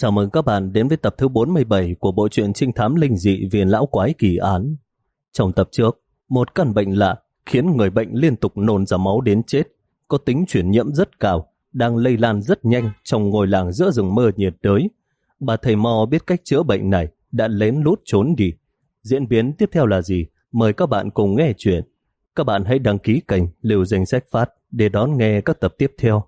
Chào mừng các bạn đến với tập thứ 47 của bộ truyện trinh thám linh dị viền Lão Quái Kỳ Án. Trong tập trước, một căn bệnh lạ khiến người bệnh liên tục nôn ra máu đến chết, có tính chuyển nhiễm rất cao, đang lây lan rất nhanh trong ngôi làng giữa rừng mơ nhiệt đới. Bà thầy mò biết cách chữa bệnh này, đã lén lút trốn đi. Diễn biến tiếp theo là gì? Mời các bạn cùng nghe chuyện. Các bạn hãy đăng ký kênh Liều Danh Sách Phát để đón nghe các tập tiếp theo.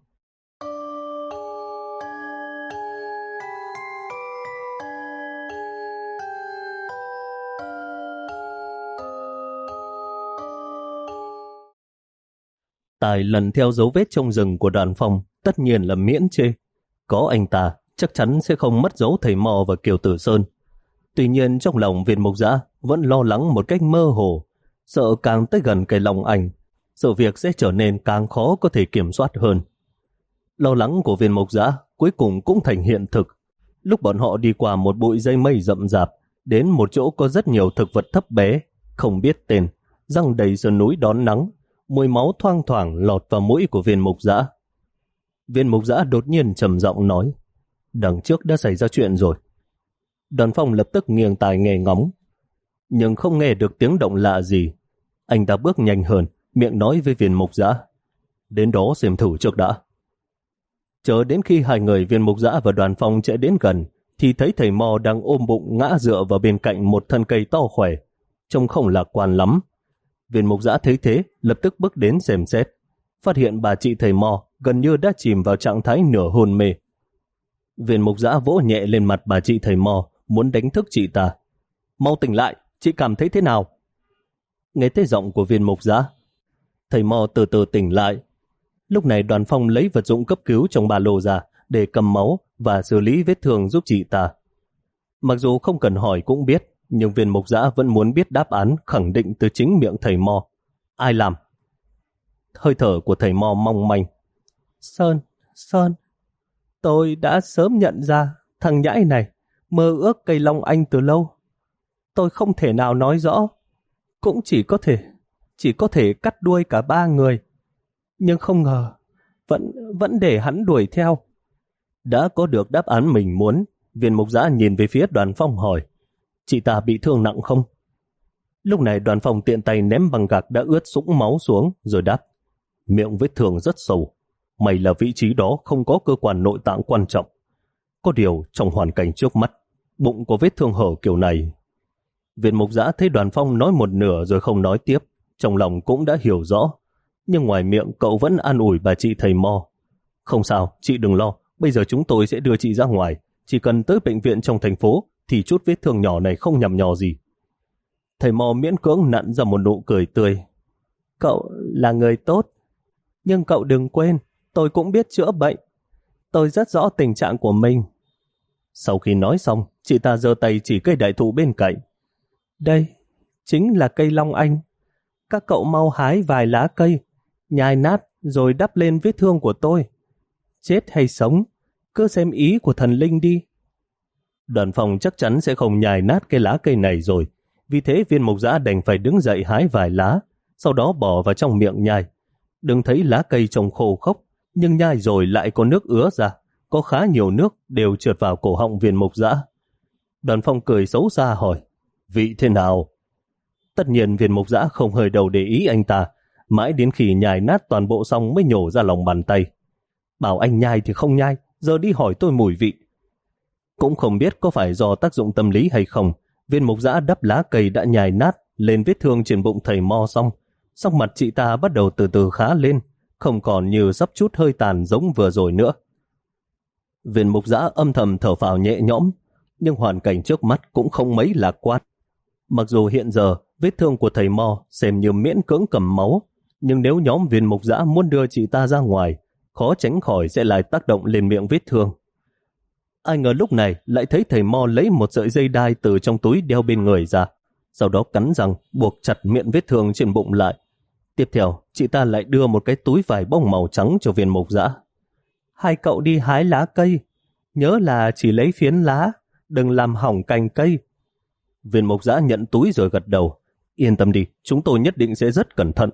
Tài lần theo dấu vết trong rừng của đoàn phòng tất nhiên là miễn chê. Có anh ta, chắc chắn sẽ không mất dấu thầy mò và Kiều Tử Sơn. Tuy nhiên trong lòng viên mục giã vẫn lo lắng một cách mơ hồ, sợ càng tới gần cái lòng ảnh, sự việc sẽ trở nên càng khó có thể kiểm soát hơn. Lo lắng của viên mục giã cuối cùng cũng thành hiện thực. Lúc bọn họ đi qua một bụi dây mây rậm rạp, đến một chỗ có rất nhiều thực vật thấp bé, không biết tên, răng đầy sườn núi đón nắng, mùi máu thoang thoảng lọt vào mũi của viên mục dã. Viên mục dã đột nhiên trầm giọng nói, đằng trước đã xảy ra chuyện rồi. Đoàn phong lập tức nghiêng tài nghe ngóng, nhưng không nghe được tiếng động lạ gì. Anh ta bước nhanh hơn, miệng nói với viên mục dã. đến đó xem thử trước đã. Chờ đến khi hai người viên mục dã và đoàn phong chạy đến gần, thì thấy thầy mò đang ôm bụng ngã dựa vào bên cạnh một thân cây to khỏe, trông không lạc quan lắm. Viên mục giã thấy thế, lập tức bước đến xem xét. Phát hiện bà chị thầy mò gần như đã chìm vào trạng thái nửa hôn mê. Viên mục giã vỗ nhẹ lên mặt bà chị thầy mò, muốn đánh thức chị ta. Mau tỉnh lại, chị cảm thấy thế nào? Nghe thấy giọng của viên mục giã, thầy mò từ từ tỉnh lại. Lúc này đoàn phong lấy vật dụng cấp cứu trong ba lô ra để cầm máu và xử lý vết thương giúp chị ta. Mặc dù không cần hỏi cũng biết, nhưng viên mục giã vẫn muốn biết đáp án khẳng định từ chính miệng thầy Mo. Ai làm? Hơi thở của thầy Mo mong manh. Sơn, Sơn, tôi đã sớm nhận ra thằng nhãi này mơ ước cây long anh từ lâu. Tôi không thể nào nói rõ, cũng chỉ có thể, chỉ có thể cắt đuôi cả ba người. Nhưng không ngờ, vẫn vẫn để hắn đuổi theo. Đã có được đáp án mình muốn, viên mục giã nhìn về phía đoàn phong hỏi chị ta bị thương nặng không? Lúc này đoàn phòng tiện tay ném bằng gạc đã ướt sũng máu xuống rồi đáp. Miệng vết thương rất sâu. Mày là vị trí đó không có cơ quan nội tạng quan trọng. Có điều trong hoàn cảnh trước mắt, bụng có vết thương hở kiểu này. Viện mục giã thấy đoàn phong nói một nửa rồi không nói tiếp, trong lòng cũng đã hiểu rõ. Nhưng ngoài miệng cậu vẫn an ủi bà chị thầy Mo. Không sao, chị đừng lo, bây giờ chúng tôi sẽ đưa chị ra ngoài. Chỉ cần tới bệnh viện trong thành phố thì chút vết thương nhỏ này không nhầm nhò gì. Thầy mò miễn cưỡng nặn ra một nụ cười tươi. Cậu là người tốt, nhưng cậu đừng quên, tôi cũng biết chữa bệnh. Tôi rất rõ tình trạng của mình. Sau khi nói xong, chị ta giơ tay chỉ cây đại thụ bên cạnh. Đây, chính là cây long anh. Các cậu mau hái vài lá cây, nhai nát rồi đắp lên vết thương của tôi. Chết hay sống, cứ xem ý của thần linh đi đoàn phòng chắc chắn sẽ không nhài nát cái lá cây này rồi. Vì thế viên mục giã đành phải đứng dậy hái vài lá, sau đó bỏ vào trong miệng nhai. Đừng thấy lá cây trông khô khốc, nhưng nhai rồi lại có nước ứa ra. Có khá nhiều nước đều trượt vào cổ họng viên mục giã. Đoàn phong cười xấu xa hỏi, vị thế nào? Tất nhiên viên mục giã không hơi đầu để ý anh ta, mãi đến khi nhai nát toàn bộ xong mới nhổ ra lòng bàn tay. Bảo anh nhai thì không nhai, giờ đi hỏi tôi mùi vị. Cũng không biết có phải do tác dụng tâm lý hay không, viên mục giã đắp lá cây đã nhài nát lên vết thương trên bụng thầy mo xong. Xong mặt chị ta bắt đầu từ từ khá lên, không còn như sắp chút hơi tàn giống vừa rồi nữa. Viên mục giã âm thầm thở phào nhẹ nhõm, nhưng hoàn cảnh trước mắt cũng không mấy lạc quan. Mặc dù hiện giờ vết thương của thầy Mo xem như miễn cưỡng cầm máu, nhưng nếu nhóm viên mục giã muốn đưa chị ta ra ngoài, khó tránh khỏi sẽ lại tác động lên miệng vết thương. Ai ngờ lúc này lại thấy thầy Mo lấy một sợi dây đai từ trong túi đeo bên người ra. Sau đó cắn răng buộc chặt miệng vết thương trên bụng lại. Tiếp theo, chị ta lại đưa một cái túi vải bông màu trắng cho viên mục dã. Hai cậu đi hái lá cây. Nhớ là chỉ lấy phiến lá, đừng làm hỏng cành cây. Viên mục dã nhận túi rồi gật đầu. Yên tâm đi, chúng tôi nhất định sẽ rất cẩn thận.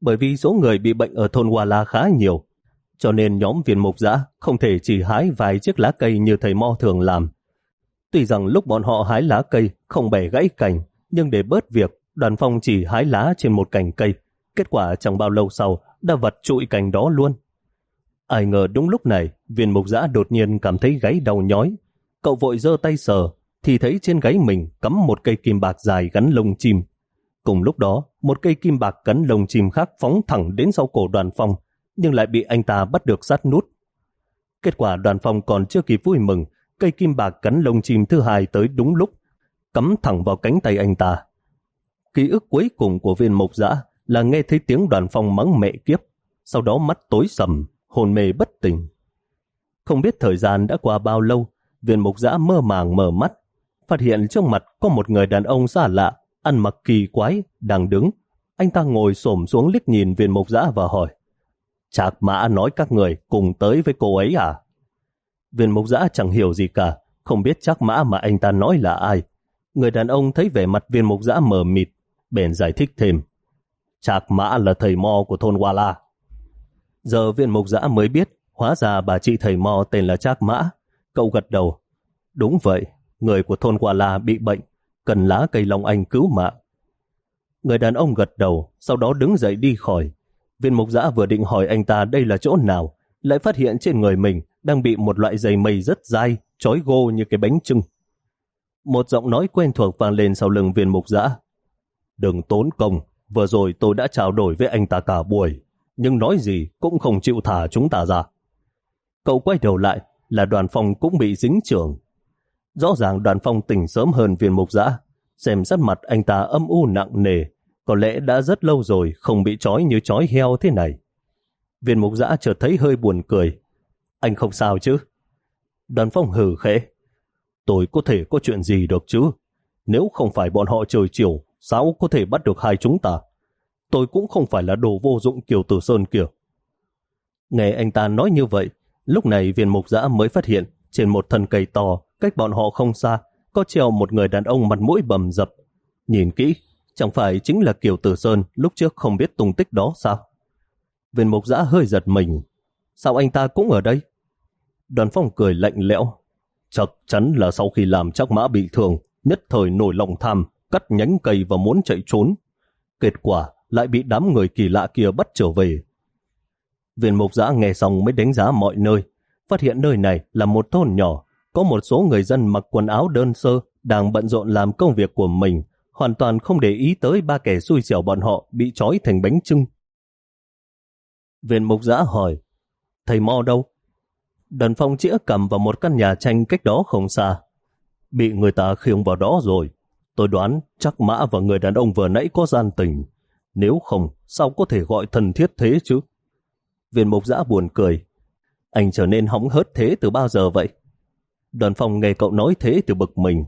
Bởi vì số người bị bệnh ở thôn Hoa La khá nhiều, cho nên nhóm viên mục giã không thể chỉ hái vài chiếc lá cây như thầy Mo thường làm. Tuy rằng lúc bọn họ hái lá cây không bẻ gãy cành, nhưng để bớt việc, đoàn phong chỉ hái lá trên một cành cây. Kết quả chẳng bao lâu sau đã vật trụi cành đó luôn. Ai ngờ đúng lúc này, viên mục giã đột nhiên cảm thấy gáy đau nhói. Cậu vội giơ tay sờ, thì thấy trên gáy mình cắm một cây kim bạc dài gắn lông chim. Cùng lúc đó, một cây kim bạc gắn lông chim khác phóng thẳng đến sau cổ đoàn phong, nhưng lại bị anh ta bắt được sát nút. Kết quả đoàn phong còn chưa kịp vui mừng, cây kim bạc cắn lông chim thứ hai tới đúng lúc, cắm thẳng vào cánh tay anh ta. Ký ức cuối cùng của viên mộc dã là nghe thấy tiếng đoàn phong mắng mẹ kiếp, sau đó mắt tối sầm, hồn mê bất tỉnh. Không biết thời gian đã qua bao lâu, viên mục dã mơ màng mở mắt, phát hiện trong mặt có một người đàn ông xa lạ, ăn mặc kỳ quái, đang đứng. Anh ta ngồi xổm xuống liếc nhìn viên mục dã và hỏi, Trạc mã nói các người cùng tới với cô ấy à? Viên mục giã chẳng hiểu gì cả, không biết chắc mã mà anh ta nói là ai. Người đàn ông thấy vẻ mặt viên mục giã mờ mịt, bèn giải thích thêm. Trạc mã là thầy mo của thôn Hoa La. Giờ viên mục giã mới biết, hóa ra bà chị thầy mo tên là Trác Mã. Cậu gật đầu. Đúng vậy, người của thôn Hoa La bị bệnh, cần lá cây long anh cứu mạng. Người đàn ông gật đầu, sau đó đứng dậy đi khỏi. Viên mục giã vừa định hỏi anh ta đây là chỗ nào, lại phát hiện trên người mình đang bị một loại dây mây rất dai, trói gô như cái bánh trưng. Một giọng nói quen thuộc vang lên sau lưng viên mục giã. Đừng tốn công, vừa rồi tôi đã trao đổi với anh ta cả buổi, nhưng nói gì cũng không chịu thả chúng ta ra. Cậu quay đầu lại là đoàn phong cũng bị dính trưởng. Rõ ràng đoàn phong tỉnh sớm hơn viên mục giã, xem sắc mặt anh ta âm u nặng nề, có lẽ đã rất lâu rồi không bị trói như trói heo thế này. Viên mục giã chợt thấy hơi buồn cười. Anh không sao chứ? Đoàn phong hừ khẽ. Tôi có thể có chuyện gì được chứ? Nếu không phải bọn họ trời chiều, sao có thể bắt được hai chúng ta? Tôi cũng không phải là đồ vô dụng kiểu tử sơn kiểu. Nghe anh ta nói như vậy, lúc này viên mục giã mới phát hiện trên một thân cây to, cách bọn họ không xa, có treo một người đàn ông mặt mũi bầm dập. Nhìn kỹ, chẳng phải chính là Kiều Tử Sơn lúc trước không biết tung tích đó sao? Viên mục giã hơi giật mình. Sao anh ta cũng ở đây? Đoàn phong cười lạnh lẽo. Chắc chắn là sau khi làm chắc mã bị thương, nhất thời nổi lòng tham, cắt nhánh cây và muốn chạy trốn. Kết quả lại bị đám người kỳ lạ kia bắt trở về. Viên mục giã nghe xong mới đánh giá mọi nơi, phát hiện nơi này là một thôn nhỏ, có một số người dân mặc quần áo đơn sơ, đang bận rộn làm công việc của mình, hoàn toàn không để ý tới ba kẻ xui xẻo bọn họ bị trói thành bánh trưng. Viên mục giã hỏi, thầy Mo đâu? Đần phong chĩa cầm vào một căn nhà tranh cách đó không xa. Bị người ta khiêng vào đó rồi. Tôi đoán chắc mã và người đàn ông vừa nãy có gian tình. Nếu không, sao có thể gọi thần thiết thế chứ? Viên mục giã buồn cười. Anh trở nên hóng hớt thế từ bao giờ vậy? Đoàn phòng nghe cậu nói thế từ bực mình.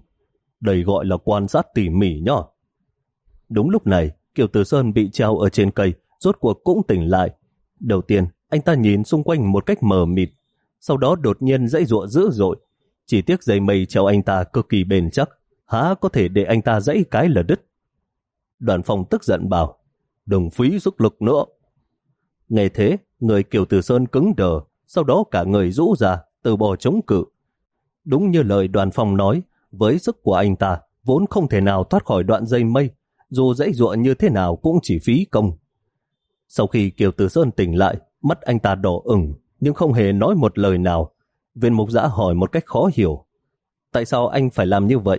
Đây gọi là quan sát tỉ mỉ nhá. Đúng lúc này, Kiều Tử Sơn bị treo ở trên cây, rốt cuộc cũng tỉnh lại. Đầu tiên, anh ta nhìn xung quanh một cách mờ mịt, sau đó đột nhiên dãy ruộng dữ dội. Chỉ tiếc dây mây treo anh ta cực kỳ bền chắc, há có thể để anh ta dãy cái là đứt. Đoàn phòng tức giận bảo, đừng phí sức lực nữa. Nghe thế, người Kiều Tử Sơn cứng đờ, sau đó cả người rũ ra, từ bỏ chống cự. Đúng như lời đoàn phòng nói, với sức của anh ta, vốn không thể nào thoát khỏi đoạn dây mây, dù dãy ruộng như thế nào cũng chỉ phí công. Sau khi Kiều Tử Sơn tỉnh lại, mắt anh ta đỏ ửng, nhưng không hề nói một lời nào. Viên mục giã hỏi một cách khó hiểu. Tại sao anh phải làm như vậy?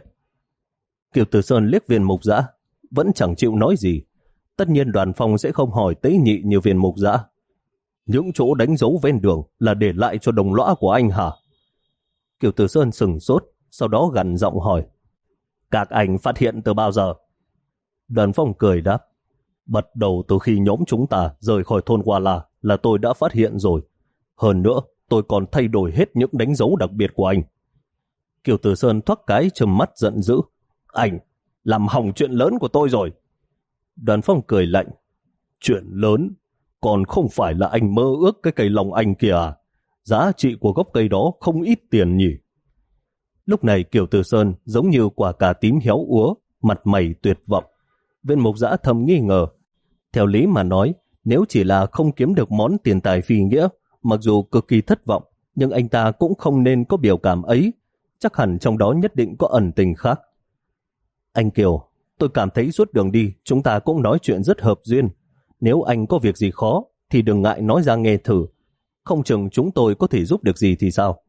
Kiều Tử Sơn liếc viên mục giã, vẫn chẳng chịu nói gì. Tất nhiên đoàn Phong sẽ không hỏi tế nhị như viên mục giã. Những chỗ đánh dấu ven đường là để lại cho đồng lõa của anh hả? Kiều Tử Sơn sừng sốt, sau đó gần giọng hỏi. Các anh phát hiện từ bao giờ? Đoàn phong cười đáp. Bắt đầu từ khi nhóm chúng ta rời khỏi thôn Hoa La là tôi đã phát hiện rồi. Hơn nữa, tôi còn thay đổi hết những đánh dấu đặc biệt của anh. Kiều Tử Sơn thoát cái trầm mắt giận dữ. Anh, làm hỏng chuyện lớn của tôi rồi. Đoàn phong cười lạnh. Chuyện lớn? Còn không phải là anh mơ ước cái cây lòng anh kìa à? Giá trị của gốc cây đó không ít tiền nhỉ? Lúc này Kiều Tử Sơn giống như quả cà tím héo úa, mặt mày tuyệt vọng. Viên mục giã thầm nghi ngờ. Theo lý mà nói, nếu chỉ là không kiếm được món tiền tài phi nghĩa, mặc dù cực kỳ thất vọng, nhưng anh ta cũng không nên có biểu cảm ấy. Chắc hẳn trong đó nhất định có ẩn tình khác. Anh Kiều, tôi cảm thấy suốt đường đi chúng ta cũng nói chuyện rất hợp duyên. Nếu anh có việc gì khó thì đừng ngại nói ra nghe thử. Không chừng chúng tôi có thể giúp được gì thì sao?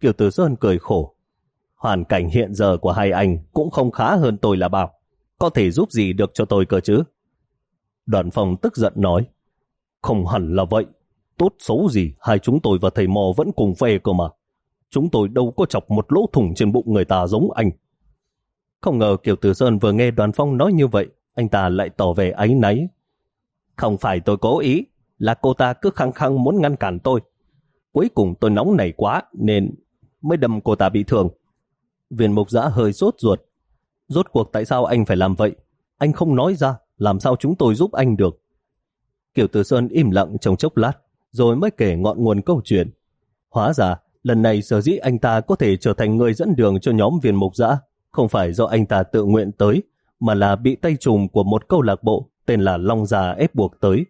Kiều Tử Sơn cười khổ. Hoàn cảnh hiện giờ của hai anh cũng không khá hơn tôi là bao. Có thể giúp gì được cho tôi cơ chứ? Đoàn phòng tức giận nói. Không hẳn là vậy. Tốt xấu gì, hai chúng tôi và thầy mò vẫn cùng phe cơ mà. Chúng tôi đâu có chọc một lỗ thủng trên bụng người ta giống anh. Không ngờ Kiều Tử Sơn vừa nghe đoàn phong nói như vậy, anh ta lại tỏ vẻ áy náy. Không phải tôi cố ý, là cô ta cứ khăng khăng muốn ngăn cản tôi. Cuối cùng tôi nóng nảy quá nên mới đâm cô ta bị thương. Viên mục giã hơi sốt ruột. Rốt cuộc tại sao anh phải làm vậy? Anh không nói ra, làm sao chúng tôi giúp anh được? Kiều Tử Sơn im lặng trong chốc lát, rồi mới kể ngọn nguồn câu chuyện. Hóa ra, lần này sở dĩ anh ta có thể trở thành người dẫn đường cho nhóm viên mục giã, không phải do anh ta tự nguyện tới, mà là bị tay trùm của một câu lạc bộ tên là Long Già ép buộc tới.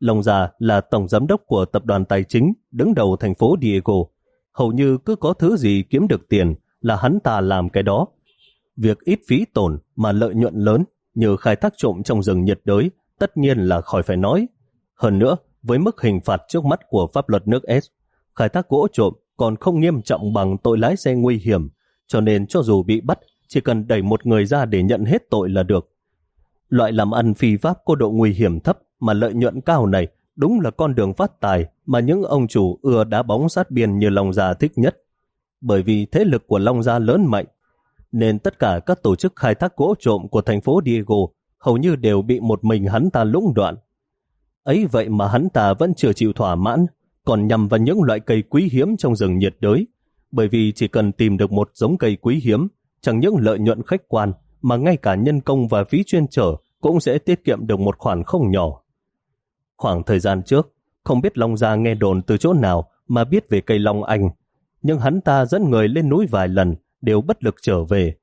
Long Già là tổng giám đốc của tập đoàn tài chính đứng đầu thành phố Diego. Hầu như cứ có thứ gì kiếm được tiền là hắn ta làm cái đó. Việc ít phí tổn mà lợi nhuận lớn như khai thác trộm trong rừng nhiệt đới tất nhiên là khỏi phải nói. Hơn nữa, với mức hình phạt trước mắt của pháp luật nước S, khai thác gỗ trộm còn không nghiêm trọng bằng tội lái xe nguy hiểm, cho nên cho dù bị bắt, chỉ cần đẩy một người ra để nhận hết tội là được. Loại làm ăn phi pháp có độ nguy hiểm thấp mà lợi nhuận cao này đúng là con đường phát tài mà những ông chủ ưa đá bóng sát biên như lòng già thích nhất. Bởi vì thế lực của Long Gia lớn mạnh, nên tất cả các tổ chức khai thác gỗ trộm của thành phố Diego hầu như đều bị một mình hắn ta lũng đoạn. Ấy vậy mà hắn ta vẫn chưa chịu thỏa mãn, còn nhằm vào những loại cây quý hiếm trong rừng nhiệt đới, bởi vì chỉ cần tìm được một giống cây quý hiếm, chẳng những lợi nhuận khách quan, mà ngay cả nhân công và phí chuyên trở cũng sẽ tiết kiệm được một khoản không nhỏ. Khoảng thời gian trước, không biết Long Gia nghe đồn từ chỗ nào mà biết về cây Long Anh, nhưng hắn ta dẫn người lên núi vài lần đều bất lực trở về.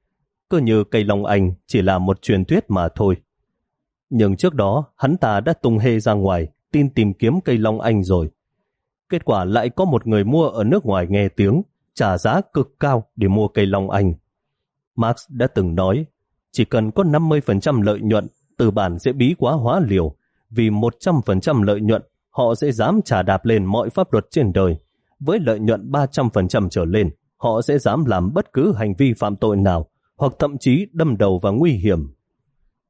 Cứ như cây Long Anh chỉ là một truyền thuyết mà thôi. Nhưng trước đó, hắn ta đã tung hê ra ngoài, tin tìm kiếm cây Long Anh rồi. Kết quả lại có một người mua ở nước ngoài nghe tiếng, trả giá cực cao để mua cây Long Anh. Marx đã từng nói, chỉ cần có 50% lợi nhuận, từ bản sẽ bí quá hóa liều, vì 100% lợi nhuận, họ sẽ dám trả đạp lên mọi pháp luật trên đời. Với lợi nhuận 300% trở lên, họ sẽ dám làm bất cứ hành vi phạm tội nào, hoặc thậm chí đâm đầu vào nguy hiểm.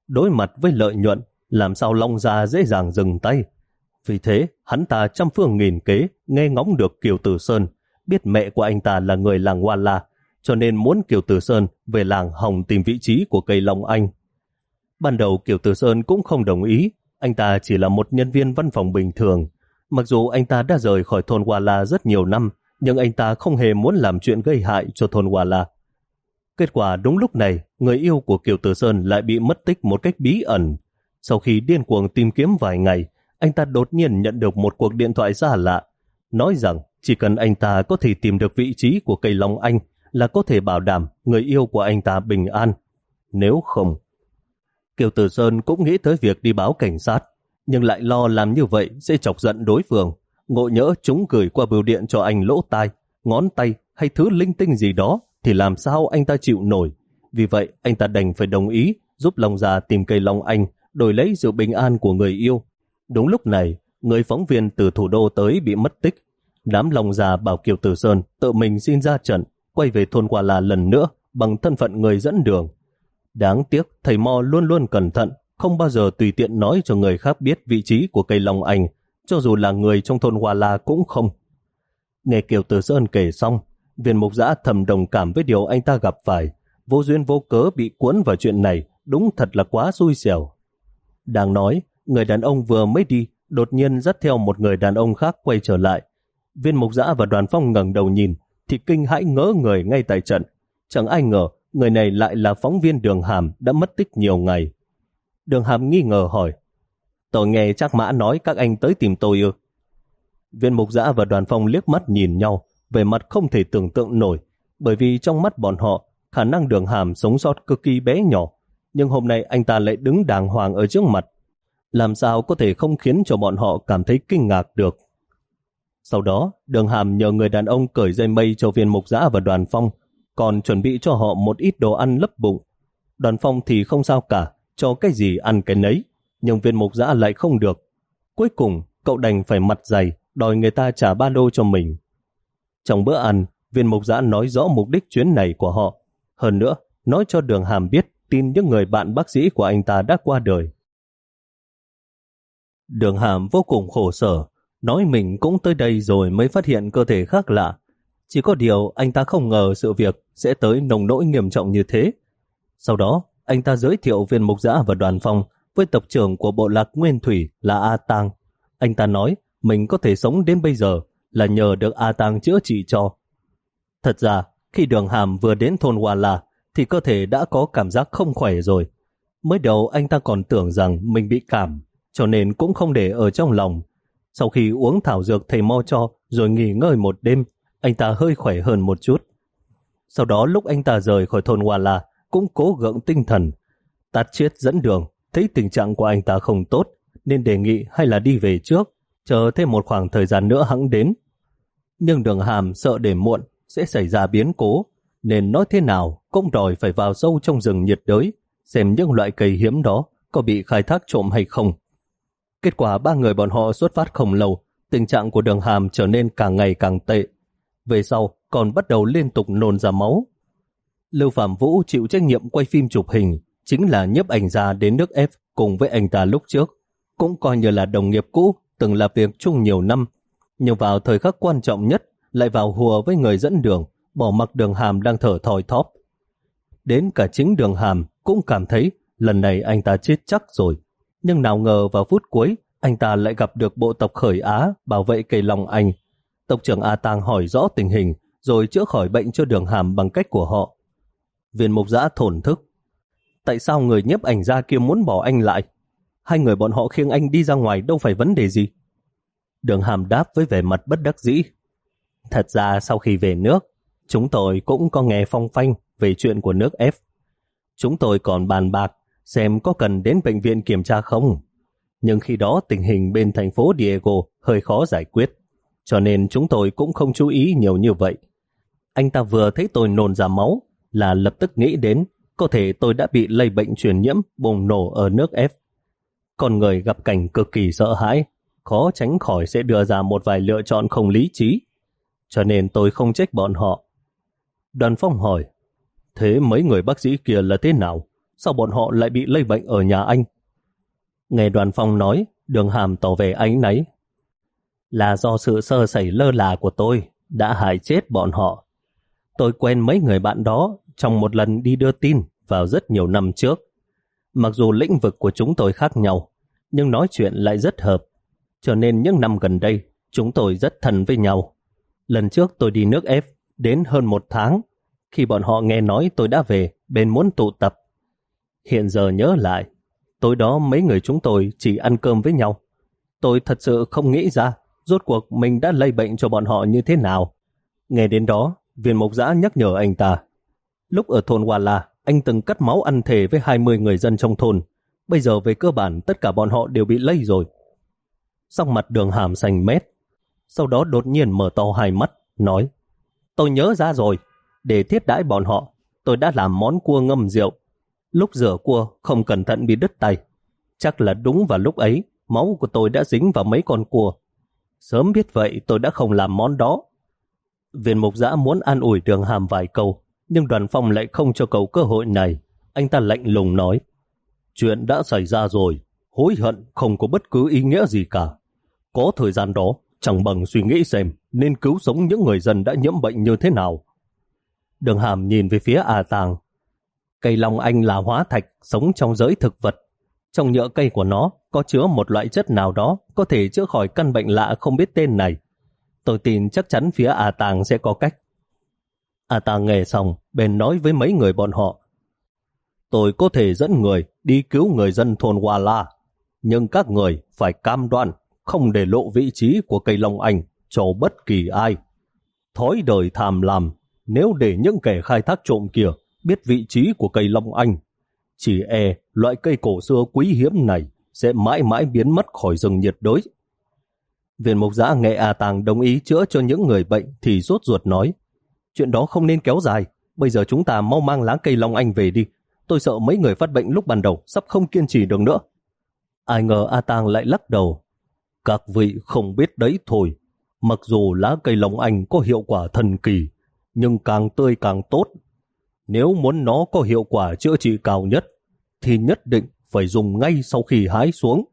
Đối mặt với lợi nhuận, làm sao Long Gia dễ dàng dừng tay. Vì thế, hắn ta trăm phương nghìn kế, nghe ngóng được Kiều Tử Sơn, biết mẹ của anh ta là người làng Hoa La, cho nên muốn Kiều Tử Sơn về làng Hồng tìm vị trí của cây Long Anh. Ban đầu Kiều Tử Sơn cũng không đồng ý, anh ta chỉ là một nhân viên văn phòng bình thường. Mặc dù anh ta đã rời khỏi thôn Hoa La rất nhiều năm, nhưng anh ta không hề muốn làm chuyện gây hại cho thôn Hoa La. Kết quả đúng lúc này, người yêu của Kiều Tử Sơn lại bị mất tích một cách bí ẩn. Sau khi điên cuồng tìm kiếm vài ngày, anh ta đột nhiên nhận được một cuộc điện thoại xa lạ, nói rằng chỉ cần anh ta có thể tìm được vị trí của cây Long Anh là có thể bảo đảm người yêu của anh ta bình an. Nếu không... Kiều Tử Sơn cũng nghĩ tới việc đi báo cảnh sát, nhưng lại lo làm như vậy sẽ chọc giận đối phương. Ngộ nhỡ chúng gửi qua bưu điện cho anh lỗ tai, ngón tay hay thứ linh tinh gì đó thì làm sao anh ta chịu nổi. Vì vậy anh ta đành phải đồng ý giúp Long già tìm cây Long Anh đổi lấy sự bình an của người yêu. Đúng lúc này, người phóng viên từ thủ đô tới bị mất tích. Đám Long già bảo Kiều Tử Sơn tự mình xin ra trận quay về thôn Quả Là lần nữa bằng thân phận người dẫn đường. Đáng tiếc, thầy Mo luôn luôn cẩn thận, không bao giờ tùy tiện nói cho người khác biết vị trí của cây Long Anh, cho dù là người trong thôn Hoa La cũng không. Nghe Kiều Tử Sơn kể xong, viên mục giã thầm đồng cảm với điều anh ta gặp phải, vô duyên vô cớ bị cuốn vào chuyện này, đúng thật là quá xui xẻo. Đang nói, người đàn ông vừa mới đi, đột nhiên dắt theo một người đàn ông khác quay trở lại. Viên mục giã và đoàn phong ngẩng đầu nhìn, thì kinh hãi ngỡ người ngay tại trận. Chẳng ai ngờ người này lại là phóng viên Đường Hàm đã mất tích nhiều ngày. Đường Hàm nghi ngờ hỏi, tôi nghe chắc mã nói các anh tới tìm tôi ư. Viên mục giã và đoàn phong liếc mắt nhìn nhau, về mặt không thể tưởng tượng nổi, bởi vì trong mắt bọn họ, khả năng đường hàm sống sót cực kỳ bé nhỏ, nhưng hôm nay anh ta lại đứng đàng hoàng ở trước mặt. Làm sao có thể không khiến cho bọn họ cảm thấy kinh ngạc được? Sau đó, đường hàm nhờ người đàn ông cởi dây mây cho viên mục giã và đoàn phong, còn chuẩn bị cho họ một ít đồ ăn lấp bụng. Đoàn phong thì không sao cả, cho cái gì ăn cái nấy, nhưng viên mục giã lại không được. Cuối cùng, cậu đành phải mặt dày, đòi người ta trả ba đô cho mình. Trong bữa ăn, viên mục giã nói rõ mục đích chuyến này của họ. Hơn nữa, nói cho đường hàm biết tin những người bạn bác sĩ của anh ta đã qua đời. Đường hàm vô cùng khổ sở, nói mình cũng tới đây rồi mới phát hiện cơ thể khác lạ. Chỉ có điều anh ta không ngờ sự việc sẽ tới nồng nỗi nghiêm trọng như thế. Sau đó, anh ta giới thiệu viên mục giã và đoàn phong với tập trưởng của bộ lạc Nguyên Thủy là A Tang. Anh ta nói mình có thể sống đến bây giờ là nhờ được A Tang chữa trị cho. Thật ra, khi đường hàm vừa đến thôn Hoa La thì cơ thể đã có cảm giác không khỏe rồi. Mới đầu anh ta còn tưởng rằng mình bị cảm, cho nên cũng không để ở trong lòng. Sau khi uống thảo dược thầy mo cho rồi nghỉ ngơi một đêm, anh ta hơi khỏe hơn một chút. Sau đó lúc anh ta rời khỏi thôn Hoa La cũng cố gượng tinh thần. Tát chết dẫn đường, thấy tình trạng của anh ta không tốt, nên đề nghị hay là đi về trước, chờ thêm một khoảng thời gian nữa hãng đến. Nhưng đường hàm sợ để muộn sẽ xảy ra biến cố, nên nói thế nào cũng đòi phải vào sâu trong rừng nhiệt đới, xem những loại cây hiếm đó có bị khai thác trộm hay không. Kết quả ba người bọn họ xuất phát không lâu, tình trạng của đường hàm trở nên càng ngày càng tệ. Về sau còn bắt đầu liên tục nôn ra máu. Lưu Phạm Vũ chịu trách nhiệm quay phim chụp hình, chính là nhấp ảnh ra đến nước F cùng với anh ta lúc trước. Cũng coi như là đồng nghiệp cũ, từng làm việc chung nhiều năm. Nhưng vào thời khắc quan trọng nhất, lại vào hùa với người dẫn đường, bỏ mặc đường hàm đang thở thòi thóp. Đến cả chính đường hàm cũng cảm thấy lần này anh ta chết chắc rồi. Nhưng nào ngờ vào phút cuối, anh ta lại gặp được bộ tộc khởi Á bảo vệ cây lòng anh. Tộc trưởng A Tang hỏi rõ tình hình, rồi chữa khỏi bệnh cho đường hàm bằng cách của họ. Viên mục giã thổn thức. Tại sao người nhiếp ảnh ra kia muốn bỏ anh lại? Hai người bọn họ khiêng anh đi ra ngoài đâu phải vấn đề gì? Đường hàm đáp với vẻ mặt bất đắc dĩ. Thật ra sau khi về nước, chúng tôi cũng có nghe phong phanh về chuyện của nước F. Chúng tôi còn bàn bạc xem có cần đến bệnh viện kiểm tra không. Nhưng khi đó tình hình bên thành phố Diego hơi khó giải quyết, cho nên chúng tôi cũng không chú ý nhiều như vậy. Anh ta vừa thấy tôi nôn ra máu là lập tức nghĩ đến có thể tôi đã bị lây bệnh truyền nhiễm bùng nổ ở nước F. Con người gặp cảnh cực kỳ sợ hãi, khó tránh khỏi sẽ đưa ra một vài lựa chọn không lý trí. Cho nên tôi không trách bọn họ. Đoàn phong hỏi, thế mấy người bác sĩ kia là thế nào? Sao bọn họ lại bị lây bệnh ở nhà anh? Nghe đoàn phong nói, đường hàm tỏ về ánh náy. Là do sự sơ sẩy lơ là của tôi đã hại chết bọn họ. Tôi quen mấy người bạn đó trong một lần đi đưa tin vào rất nhiều năm trước. Mặc dù lĩnh vực của chúng tôi khác nhau, nhưng nói chuyện lại rất hợp. Cho nên những năm gần đây, chúng tôi rất thân với nhau. Lần trước tôi đi nước F đến hơn một tháng. Khi bọn họ nghe nói tôi đã về, bên muốn tụ tập. Hiện giờ nhớ lại, tối đó mấy người chúng tôi chỉ ăn cơm với nhau. Tôi thật sự không nghĩ ra rốt cuộc mình đã lây bệnh cho bọn họ như thế nào. Nghe đến đó, viên mộc giã nhắc nhở anh ta. Lúc ở thôn Hoa La, anh từng cắt máu ăn thề với 20 người dân trong thôn. Bây giờ về cơ bản tất cả bọn họ đều bị lây rồi. Sắc mặt đường hàm xanh mét. Sau đó đột nhiên mở to hai mắt, nói Tôi nhớ ra rồi, để thiết đãi bọn họ, tôi đã làm món cua ngâm rượu. Lúc rửa cua không cẩn thận bị đứt tay. Chắc là đúng vào lúc ấy, máu của tôi đã dính vào mấy con cua. Sớm biết vậy tôi đã không làm món đó. Viên mục giã muốn an ủi đường hàm vài câu, nhưng đoàn phong lại không cho cậu cơ hội này. Anh ta lạnh lùng nói, chuyện đã xảy ra rồi, hối hận không có bất cứ ý nghĩa gì cả. Có thời gian đó, chẳng bằng suy nghĩ xem nên cứu sống những người dân đã nhiễm bệnh như thế nào. Đường hàm nhìn về phía à Tàng. Cây long anh là hóa thạch sống trong giới thực vật. Trong nhựa cây của nó có chứa một loại chất nào đó có thể chữa khỏi căn bệnh lạ không biết tên này. Tôi tin chắc chắn phía A Tàng sẽ có cách. A Tàng nghe xong, bèn nói với mấy người bọn họ. Tôi có thể dẫn người đi cứu người dân thôn Hoa La, nhưng các người phải cam đoan không để lộ vị trí của cây long anh cho bất kỳ ai. Thói đời tham lam, nếu để những kẻ khai thác trộm kia biết vị trí của cây long anh, chỉ e loại cây cổ xưa quý hiếm này sẽ mãi mãi biến mất khỏi rừng nhiệt đới. Viên mục giã nghe A Tàng đồng ý chữa cho những người bệnh thì rốt ruột nói chuyện đó không nên kéo dài. Bây giờ chúng ta mau mang lá cây Long Anh về đi. Tôi sợ mấy người phát bệnh lúc ban đầu sắp không kiên trì được nữa. Ai ngờ A Tàng lại lắc đầu. Các vị không biết đấy thôi. Mặc dù lá cây Long Anh có hiệu quả thần kỳ, nhưng càng tươi càng tốt. Nếu muốn nó có hiệu quả chữa trị cao nhất, thì nhất định phải dùng ngay sau khi hái xuống.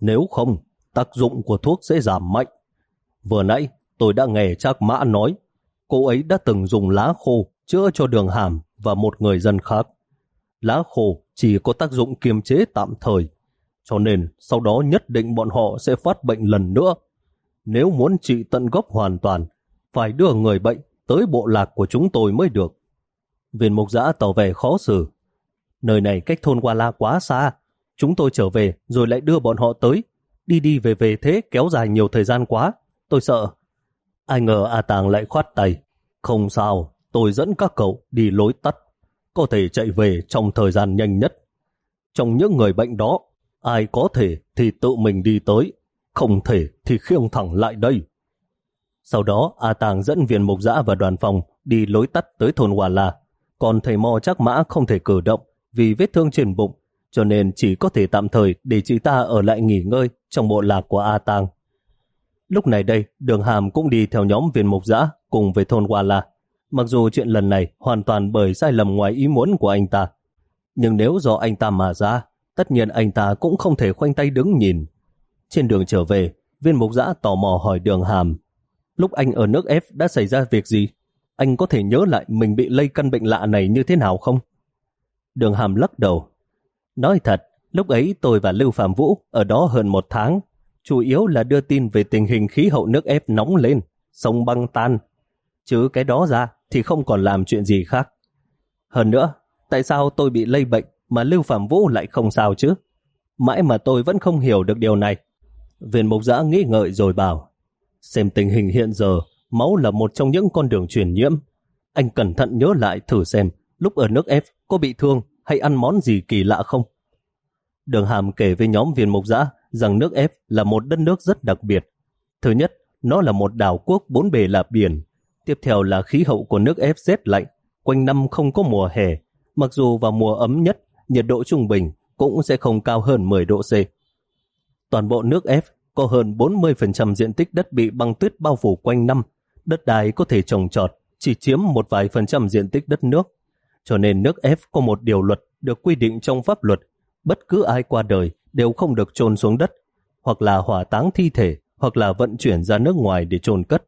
Nếu không, tác dụng của thuốc sẽ giảm mạnh. Vừa nãy, tôi đã nghe Trác Mã nói, cô ấy đã từng dùng lá khô chữa cho đường hàm và một người dân khác. Lá khô chỉ có tác dụng kiềm chế tạm thời, cho nên sau đó nhất định bọn họ sẽ phát bệnh lần nữa. Nếu muốn trị tận gốc hoàn toàn, phải đưa người bệnh tới bộ lạc của chúng tôi mới được. Viên mục giã tỏ vẻ khó xử. Nơi này cách thôn Qua La quá xa, chúng tôi trở về rồi lại đưa bọn họ tới. Đi đi về về thế kéo dài nhiều thời gian quá, tôi sợ. Ai ngờ A Tàng lại khoát tay. Không sao, tôi dẫn các cậu đi lối tắt, có thể chạy về trong thời gian nhanh nhất. Trong những người bệnh đó, ai có thể thì tự mình đi tới, không thể thì khiêng thẳng lại đây. Sau đó, A Tàng dẫn viên mục giã và đoàn phòng đi lối tắt tới thôn Hòa La. Còn thầy mò chắc mã không thể cử động vì vết thương trên bụng, cho nên chỉ có thể tạm thời để chị ta ở lại nghỉ ngơi trong bộ lạc của A Tàng. Lúc này đây, đường hàm cũng đi theo nhóm viên mục giã cùng với thôn Hòa La. Mặc dù chuyện lần này hoàn toàn bởi sai lầm ngoài ý muốn của anh ta. Nhưng nếu do anh ta mà ra, tất nhiên anh ta cũng không thể khoanh tay đứng nhìn. Trên đường trở về, viên mục giã tò mò hỏi đường hàm. Lúc anh ở nước F đã xảy ra việc gì? Anh có thể nhớ lại mình bị lây căn bệnh lạ này như thế nào không? Đường hàm lắc đầu. Nói thật, lúc ấy tôi và Lưu Phạm Vũ ở đó hơn một tháng, chủ yếu là đưa tin về tình hình khí hậu nước ép nóng lên, sông băng tan. Chứ cái đó ra thì không còn làm chuyện gì khác. Hơn nữa, tại sao tôi bị lây bệnh mà Lưu Phạm Vũ lại không sao chứ? Mãi mà tôi vẫn không hiểu được điều này. Viên mục giã nghĩ ngợi rồi bảo, xem tình hình hiện giờ, máu là một trong những con đường truyền nhiễm. Anh cẩn thận nhớ lại thử xem, lúc ở nước F có bị thương hay ăn món gì kỳ lạ không? Đường Hàm kể với nhóm viên mục giã rằng nước F là một đất nước rất đặc biệt. Thứ nhất, nó là một đảo quốc bốn bề là biển. Tiếp theo là khí hậu của nước F rét lạnh, quanh năm không có mùa hè. Mặc dù vào mùa ấm nhất, nhiệt độ trung bình cũng sẽ không cao hơn 10 độ C. Toàn bộ nước F có hơn 40% diện tích đất bị băng tuyết bao phủ quanh năm. Đất đai có thể trồng trọt, chỉ chiếm một vài phần trăm diện tích đất nước. Cho nên nước F có một điều luật được quy định trong pháp luật. Bất cứ ai qua đời đều không được chôn xuống đất, hoặc là hỏa táng thi thể, hoặc là vận chuyển ra nước ngoài để chôn cất.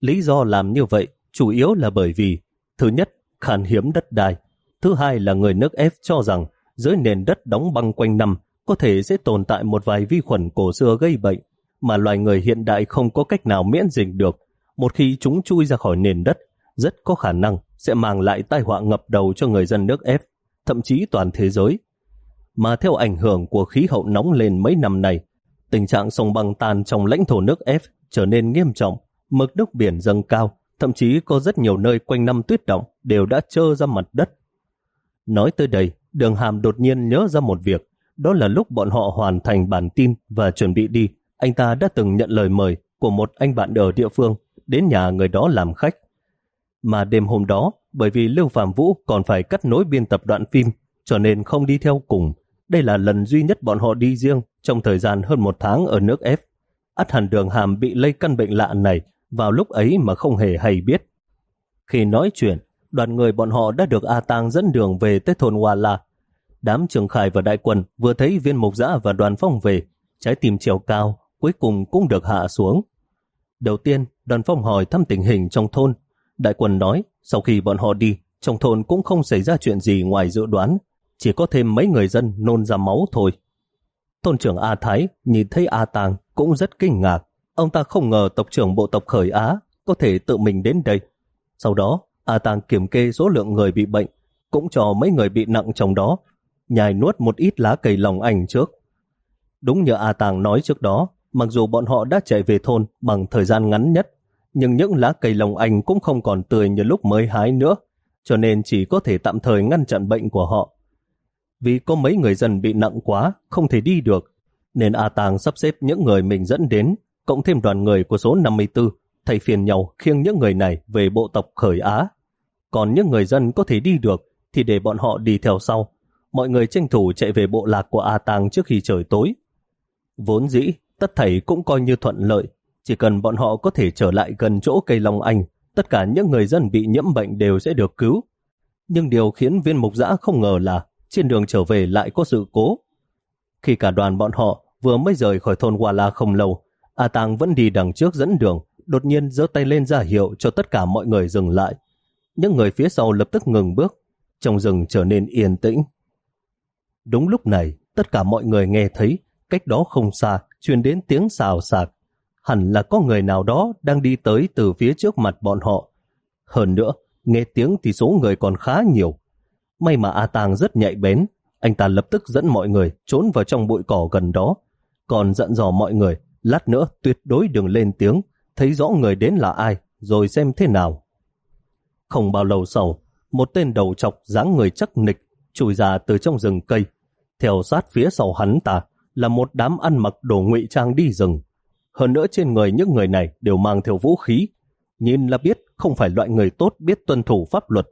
Lý do làm như vậy chủ yếu là bởi vì thứ nhất, khan hiếm đất đai, thứ hai là người nước F cho rằng dưới nền đất đóng băng quanh năm có thể sẽ tồn tại một vài vi khuẩn cổ xưa gây bệnh mà loài người hiện đại không có cách nào miễn dịch được. Một khi chúng chui ra khỏi nền đất, rất có khả năng sẽ mang lại tai họa ngập đầu cho người dân nước F, thậm chí toàn thế giới. Mà theo ảnh hưởng của khí hậu nóng lên mấy năm này, tình trạng sông băng tan trong lãnh thổ nước F trở nên nghiêm trọng, mực nước biển dâng cao, thậm chí có rất nhiều nơi quanh năm tuyết động đều đã trơ ra mặt đất. Nói tới đây, đường hàm đột nhiên nhớ ra một việc, đó là lúc bọn họ hoàn thành bản tin và chuẩn bị đi, anh ta đã từng nhận lời mời của một anh bạn ở địa phương đến nhà người đó làm khách. Mà đêm hôm đó, bởi vì Lưu Phạm Vũ còn phải cắt nối biên tập đoạn phim, cho nên không đi theo cùng. Đây là lần duy nhất bọn họ đi riêng trong thời gian hơn một tháng ở nước F. Át hẳn đường hàm bị lây căn bệnh lạ này vào lúc ấy mà không hề hay biết. Khi nói chuyện, đoàn người bọn họ đã được A Tang dẫn đường về tới thôn Hoa La. Đám trường khải và đại quân vừa thấy viên mục giã và đoàn phong về, trái tim trèo cao, cuối cùng cũng được hạ xuống. Đầu tiên, đoàn phong hỏi thăm tình hình trong thôn. Đại quân nói, sau khi bọn họ đi, trong thôn cũng không xảy ra chuyện gì ngoài dự đoán, chỉ có thêm mấy người dân nôn ra máu thôi. Thôn trưởng A Thái nhìn thấy A Tàng cũng rất kinh ngạc. Ông ta không ngờ tộc trưởng bộ tộc Khởi Á có thể tự mình đến đây. Sau đó, A Tàng kiểm kê số lượng người bị bệnh, cũng cho mấy người bị nặng trong đó, nhai nuốt một ít lá cây lòng ảnh trước. Đúng như A Tàng nói trước đó, mặc dù bọn họ đã chạy về thôn bằng thời gian ngắn nhất, nhưng những lá cây lồng anh cũng không còn tươi như lúc mới hái nữa, cho nên chỉ có thể tạm thời ngăn chặn bệnh của họ. Vì có mấy người dân bị nặng quá, không thể đi được, nên A Tàng sắp xếp những người mình dẫn đến, cộng thêm đoàn người của số 54, thay phiền nhau khiêng những người này về bộ tộc khởi Á. Còn những người dân có thể đi được thì để bọn họ đi theo sau. Mọi người tranh thủ chạy về bộ lạc của A Tàng trước khi trời tối. Vốn dĩ, tất thảy cũng coi như thuận lợi. Chỉ cần bọn họ có thể trở lại gần chỗ cây Long Anh, tất cả những người dân bị nhiễm bệnh đều sẽ được cứu. Nhưng điều khiến viên mục giã không ngờ là trên đường trở về lại có sự cố. Khi cả đoàn bọn họ vừa mới rời khỏi thôn Hoa La không lâu, A Tàng vẫn đi đằng trước dẫn đường, đột nhiên giơ tay lên ra hiệu cho tất cả mọi người dừng lại. Những người phía sau lập tức ngừng bước, trong rừng trở nên yên tĩnh. Đúng lúc này, tất cả mọi người nghe thấy cách đó không xa truyền đến tiếng xào xạc. Hẳn là có người nào đó đang đi tới từ phía trước mặt bọn họ. Hơn nữa, nghe tiếng thì số người còn khá nhiều. May mà A Tàng rất nhạy bén, anh ta lập tức dẫn mọi người trốn vào trong bụi cỏ gần đó. Còn dặn dò mọi người, lát nữa tuyệt đối đừng lên tiếng, thấy rõ người đến là ai, rồi xem thế nào. Không bao lâu sau, một tên đầu chọc dáng người chắc nịch chui ra từ trong rừng cây. Theo sát phía sau hắn ta là một đám ăn mặc đồ ngụy trang đi rừng. Hơn nữa trên người những người này đều mang theo vũ khí. Nhìn là biết không phải loại người tốt biết tuân thủ pháp luật.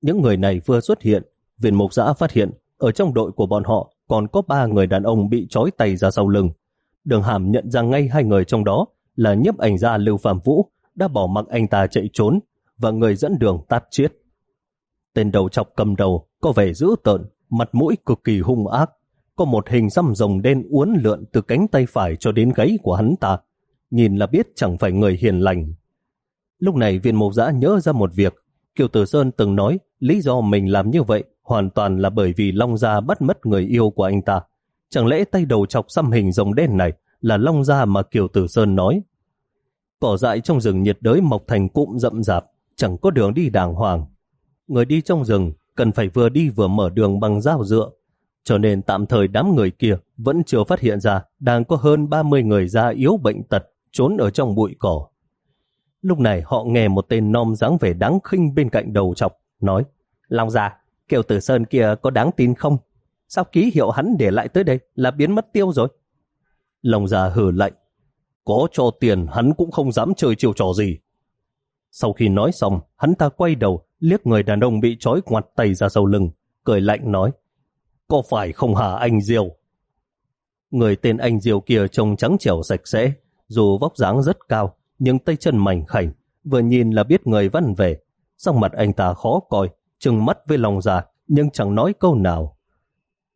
Những người này vừa xuất hiện, viên mục giã phát hiện ở trong đội của bọn họ còn có ba người đàn ông bị trói tay ra sau lưng. Đường Hàm nhận ra ngay hai người trong đó là nhiếp ảnh gia Lưu Phạm Vũ đã bỏ mặc anh ta chạy trốn và người dẫn đường tát chiết. Tên đầu chọc cầm đầu có vẻ dữ tợn, mặt mũi cực kỳ hung ác. Có một hình xăm rồng đen uốn lượn từ cánh tay phải cho đến gáy của hắn ta. Nhìn là biết chẳng phải người hiền lành. Lúc này viên mộc giã nhớ ra một việc. Kiều Tử Sơn từng nói lý do mình làm như vậy hoàn toàn là bởi vì Long Gia bắt mất người yêu của anh ta. Chẳng lẽ tay đầu chọc xăm hình rồng đen này là Long Gia mà Kiều Tử Sơn nói? Cỏ dại trong rừng nhiệt đới mọc thành cụm rậm rạp, chẳng có đường đi đàng hoàng. Người đi trong rừng cần phải vừa đi vừa mở đường bằng dao dựa, cho nên tạm thời đám người kia vẫn chưa phát hiện ra đang có hơn 30 người da yếu bệnh tật trốn ở trong bụi cỏ. Lúc này họ nghe một tên nom dáng vẻ đáng khinh bên cạnh đầu chọc, nói Long già, Kiều Tử Sơn kia có đáng tin không? Sao ký hiệu hắn để lại tới đây là biến mất tiêu rồi? Long già hử lạnh, có cho tiền hắn cũng không dám chơi chiêu trò gì. Sau khi nói xong, hắn ta quay đầu, liếc người đàn ông bị trói ngoặt tay ra sau lưng, cười lạnh nói, có phải không hả anh Diêu? Người tên anh Diêu kia trông trắng trẻo sạch sẽ, dù vóc dáng rất cao, nhưng tay chân mảnh khảnh, vừa nhìn là biết người văn về. sắc mặt anh ta khó coi, trừng mắt với lòng già, nhưng chẳng nói câu nào.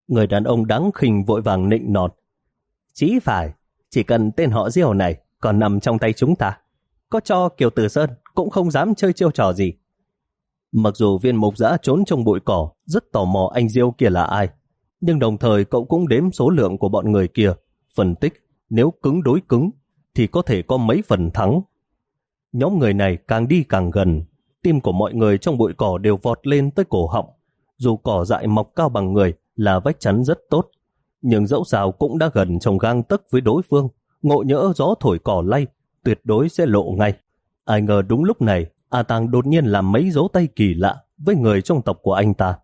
Người đàn ông đáng khinh vội vàng nịnh nọt. Chí phải, chỉ cần tên họ Diêu này còn nằm trong tay chúng ta. Có cho Kiều Tử Sơn cũng không dám chơi chiêu trò gì. Mặc dù viên mục giã trốn trong bụi cỏ, rất tò mò anh Diêu kia là ai, nhưng đồng thời cậu cũng đếm số lượng của bọn người kia, phân tích nếu cứng đối cứng thì có thể có mấy phần thắng. Nhóm người này càng đi càng gần, tim của mọi người trong bụi cỏ đều vọt lên tới cổ họng. Dù cỏ dại mọc cao bằng người là vách chắn rất tốt, nhưng dẫu sao cũng đã gần trong gang tấc với đối phương. Ngộ nhỡ gió thổi cỏ lay, tuyệt đối sẽ lộ ngay. Ai ngờ đúng lúc này, A Tàng đột nhiên làm mấy dấu tay kỳ lạ với người trong tộc của anh ta.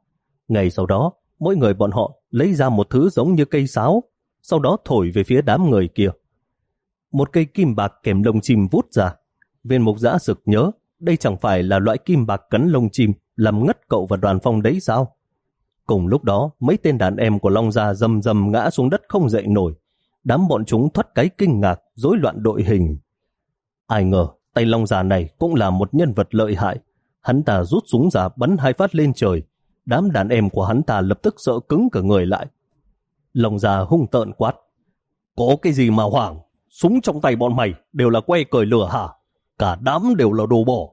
Ngày sau đó, mỗi người bọn họ lấy ra một thứ giống như cây sáo, sau đó thổi về phía đám người kia. Một cây kim bạc kèm lông chim vút ra. Viên mục giã sực nhớ, đây chẳng phải là loại kim bạc cấn lông chim làm ngất cậu và đoàn phong đấy sao? Cùng lúc đó, mấy tên đàn em của Long Gia dầm dầm ngã xuống đất không dậy nổi. Đám bọn chúng thoát cái kinh ngạc, rối loạn đội hình. Ai ngờ, tay Long Gia này cũng là một nhân vật lợi hại. Hắn ta rút súng ra bắn hai phát lên trời. Đám đàn em của hắn ta lập tức sợ cứng cả người lại. Lòng già hung tợn quát. Có cái gì mà hoảng? Súng trong tay bọn mày đều là que cởi lửa hả? Cả đám đều là đồ bỏ.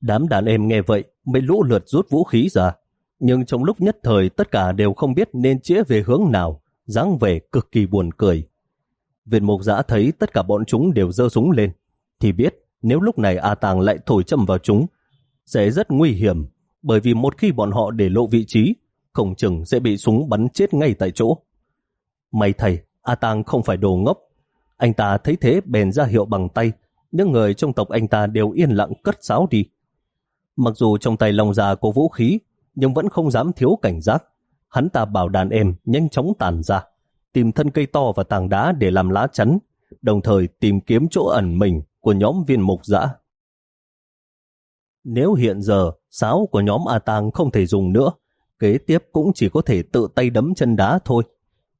Đám đàn em nghe vậy mới lũ lượt rút vũ khí ra nhưng trong lúc nhất thời tất cả đều không biết nên chĩa về hướng nào, dáng vẻ cực kỳ buồn cười. Viện mục giã thấy tất cả bọn chúng đều dơ súng lên, thì biết nếu lúc này A Tàng lại thổi châm vào chúng, sẽ rất nguy hiểm, bởi vì một khi bọn họ để lộ vị trí, không chừng sẽ bị súng bắn chết ngay tại chỗ. May thầy, A Tàng không phải đồ ngốc. Anh ta thấy thế bèn ra hiệu bằng tay, những người trong tộc anh ta đều yên lặng cất sáo đi. Mặc dù trong tay lòng già có vũ khí, nhưng vẫn không dám thiếu cảnh giác. Hắn ta bảo đàn em nhanh chóng tàn ra. tìm thân cây to và tàng đá để làm lá chắn, đồng thời tìm kiếm chỗ ẩn mình của nhóm viên mục dã. Nếu hiện giờ sáo của nhóm A Tang không thể dùng nữa, kế tiếp cũng chỉ có thể tự tay đấm chân đá thôi.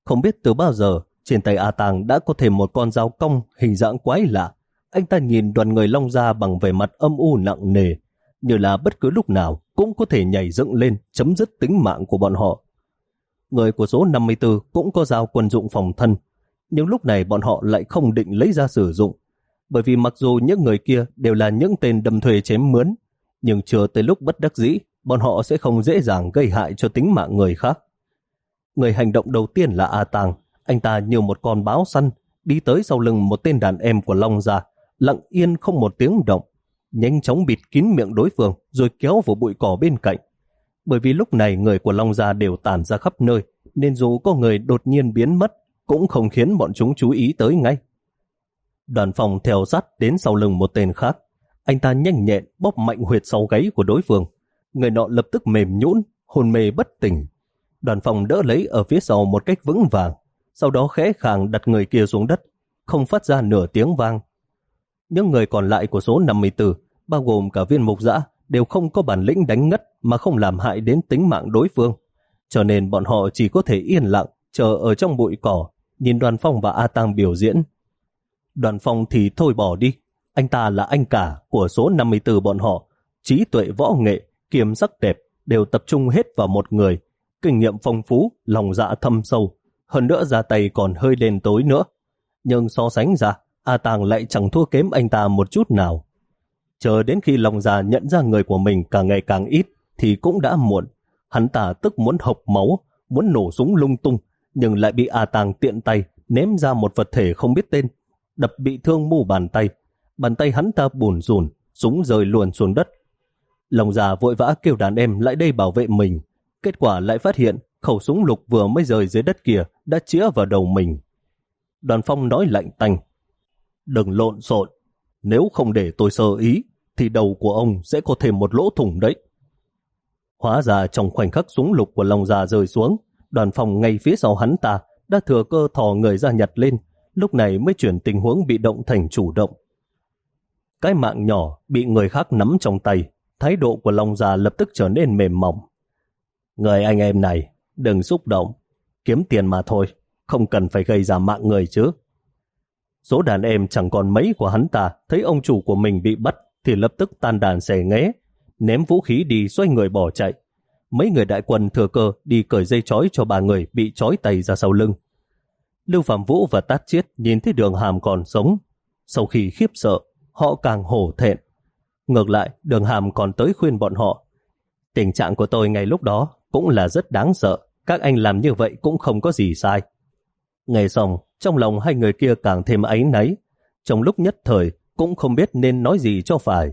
Không biết từ bao giờ, trên tay A Tang đã có thêm một con dao cong hình dạng quái lạ. Anh ta nhìn đoàn người long ra bằng vẻ mặt âm u nặng nề, như là bất cứ lúc nào cũng có thể nhảy dựng lên chấm dứt tính mạng của bọn họ. Người của số 54 cũng có dao quân dụng phòng thân, nhưng lúc này bọn họ lại không định lấy ra sử dụng, bởi vì mặc dù những người kia đều là những tên đâm thuê chém mướn, nhưng chưa tới lúc bất đắc dĩ, bọn họ sẽ không dễ dàng gây hại cho tính mạng người khác. Người hành động đầu tiên là A Tàng, anh ta như một con báo săn, đi tới sau lưng một tên đàn em của Long Gia, lặng yên không một tiếng động, nhanh chóng bịt kín miệng đối phương rồi kéo vào bụi cỏ bên cạnh. Bởi vì lúc này người của Long Gia đều tản ra khắp nơi, nên dù có người đột nhiên biến mất, cũng không khiến bọn chúng chú ý tới ngay. Đoàn phòng theo sát đến sau lưng một tên khác. Anh ta nhanh nhẹn bóp mạnh huyệt sau gáy của đối phương. Người nọ lập tức mềm nhũn, hồn mê bất tỉnh. Đoàn phòng đỡ lấy ở phía sau một cách vững vàng, sau đó khẽ khàng đặt người kia xuống đất, không phát ra nửa tiếng vang. Những người còn lại của số 54, bao gồm cả viên mục dã, đều không có bản lĩnh đánh ngất mà không làm hại đến tính mạng đối phương. Cho nên bọn họ chỉ có thể yên lặng, chờ ở trong bụi cỏ, nhìn đoàn phong và A Tăng biểu diễn. Đoàn phong thì thôi bỏ đi, anh ta là anh cả của số 54 bọn họ, trí tuệ võ nghệ, kiềm sắc đẹp đều tập trung hết vào một người, kinh nghiệm phong phú, lòng dạ thâm sâu, hơn nữa ra tay còn hơi đen tối nữa. Nhưng so sánh ra, A Tàng lại chẳng thua kém anh ta một chút nào. Chờ đến khi lòng già nhận ra người của mình càng ngày càng ít thì cũng đã muộn. Hắn ta tức muốn hộc máu, muốn nổ súng lung tung, nhưng lại bị A Tàng tiện tay ném ra một vật thể không biết tên, đập bị thương mu bàn tay. Bàn tay hắn ta bùn rùn, súng rơi luồn xuống đất. Lòng già vội vã kêu đàn em lại đây bảo vệ mình. Kết quả lại phát hiện khẩu súng lục vừa mới rơi dưới đất kia đã chĩa vào đầu mình. Đoàn phong nói lạnh tanh. Đừng lộn xộn, nếu không để tôi sơ ý, thì đầu của ông sẽ có thêm một lỗ thủng đấy. Hóa ra trong khoảnh khắc súng lục của lòng già rơi xuống, đoàn phòng ngay phía sau hắn ta đã thừa cơ thò người ra nhặt lên, lúc này mới chuyển tình huống bị động thành chủ động. Cái mạng nhỏ bị người khác nắm trong tay, thái độ của long già lập tức trở nên mềm mỏng. Người anh em này, đừng xúc động, kiếm tiền mà thôi, không cần phải gây ra mạng người chứ. Số đàn em chẳng còn mấy của hắn ta thấy ông chủ của mình bị bắt thì lập tức tan đàn xẻ nghé, ném vũ khí đi xoay người bỏ chạy. Mấy người đại quân thừa cơ đi cởi dây chói cho ba người bị chói tay ra sau lưng. Lưu Phạm Vũ và Tát Chiết nhìn thấy đường hàm còn sống. Sau khi khiếp sợ, họ càng hổ thẹn. Ngược lại, đường hàm còn tới khuyên bọn họ. Tình trạng của tôi ngay lúc đó cũng là rất đáng sợ. Các anh làm như vậy cũng không có gì sai. Nghe xong, trong lòng hai người kia càng thêm áy náy. Trong lúc nhất thời, cũng không biết nên nói gì cho phải.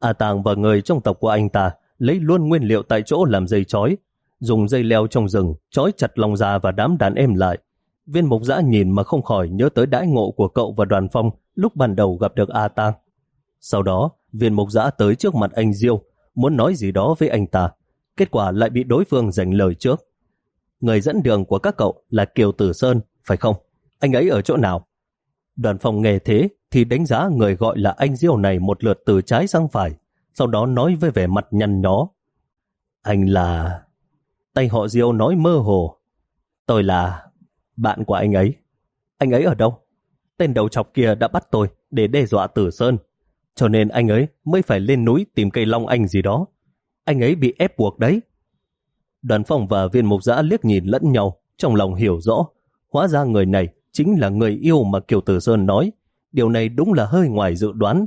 A Tàng và người trong tộc của anh ta lấy luôn nguyên liệu tại chỗ làm dây chói, dùng dây leo trong rừng chói chặt lòng già và đám đàn em lại. Viên mục giã nhìn mà không khỏi nhớ tới đãi ngộ của cậu và đoàn phong lúc ban đầu gặp được A Tang. Sau đó, viên mục giã tới trước mặt anh Diêu, muốn nói gì đó với anh ta. Kết quả lại bị đối phương giành lời trước. Người dẫn đường của các cậu là Kiều Tử Sơn, phải không? Anh ấy ở chỗ nào? Đoàn phòng nghề thế thì đánh giá người gọi là anh Diêu này một lượt từ trái sang phải, sau đó nói với vẻ mặt nhăn nhó. Anh là... Tay họ Diêu nói mơ hồ. Tôi là bạn của anh ấy. Anh ấy ở đâu? Tên đầu chọc kia đã bắt tôi để đe dọa Tử Sơn, cho nên anh ấy mới phải lên núi tìm cây long anh gì đó. Anh ấy bị ép buộc đấy. Đoàn phòng và viên mục giã liếc nhìn lẫn nhau, trong lòng hiểu rõ. Hóa ra người này chính là người yêu mà Kiều Tử Sơn nói. Điều này đúng là hơi ngoài dự đoán.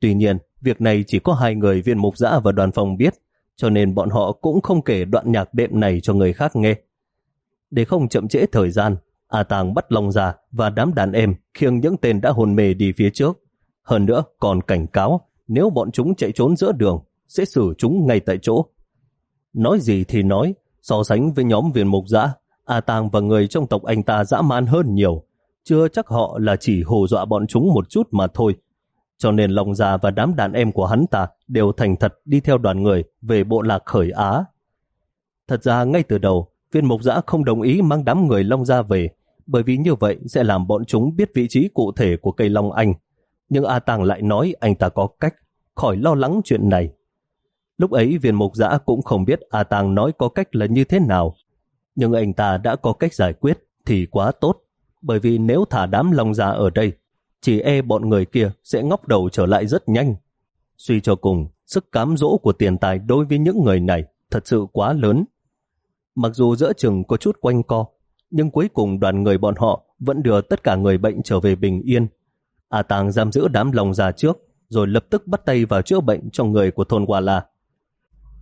Tuy nhiên, việc này chỉ có hai người viên mục giã và đoàn phòng biết, cho nên bọn họ cũng không kể đoạn nhạc đệm này cho người khác nghe. Để không chậm trễ thời gian, A Tàng bắt Long ra và đám đàn em khiêng những tên đã hồn mê đi phía trước. Hơn nữa còn cảnh cáo nếu bọn chúng chạy trốn giữa đường sẽ xử chúng ngay tại chỗ. Nói gì thì nói, so sánh với nhóm viên mục dã, A Tàng và người trong tộc anh ta dã man hơn nhiều. Chưa chắc họ là chỉ hồ dọa bọn chúng một chút mà thôi. Cho nên Long Già và đám đàn em của hắn ta đều thành thật đi theo đoàn người về bộ lạc khởi Á. Thật ra ngay từ đầu, viên mục dã không đồng ý mang đám người Long Gia về bởi vì như vậy sẽ làm bọn chúng biết vị trí cụ thể của cây Long Anh. Nhưng A Tàng lại nói anh ta có cách, khỏi lo lắng chuyện này. Lúc ấy viên mục giã cũng không biết A Tàng nói có cách là như thế nào. Nhưng anh ta đã có cách giải quyết thì quá tốt, bởi vì nếu thả đám Long ra ở đây, chỉ e bọn người kia sẽ ngóc đầu trở lại rất nhanh. Suy cho cùng, sức cám dỗ của tiền tài đối với những người này thật sự quá lớn. Mặc dù giữa chừng có chút quanh co, nhưng cuối cùng đoàn người bọn họ vẫn đưa tất cả người bệnh trở về bình yên. A Tàng giam giữ đám lòng già trước, rồi lập tức bắt tay vào chữa bệnh cho người của thôn Hoa La.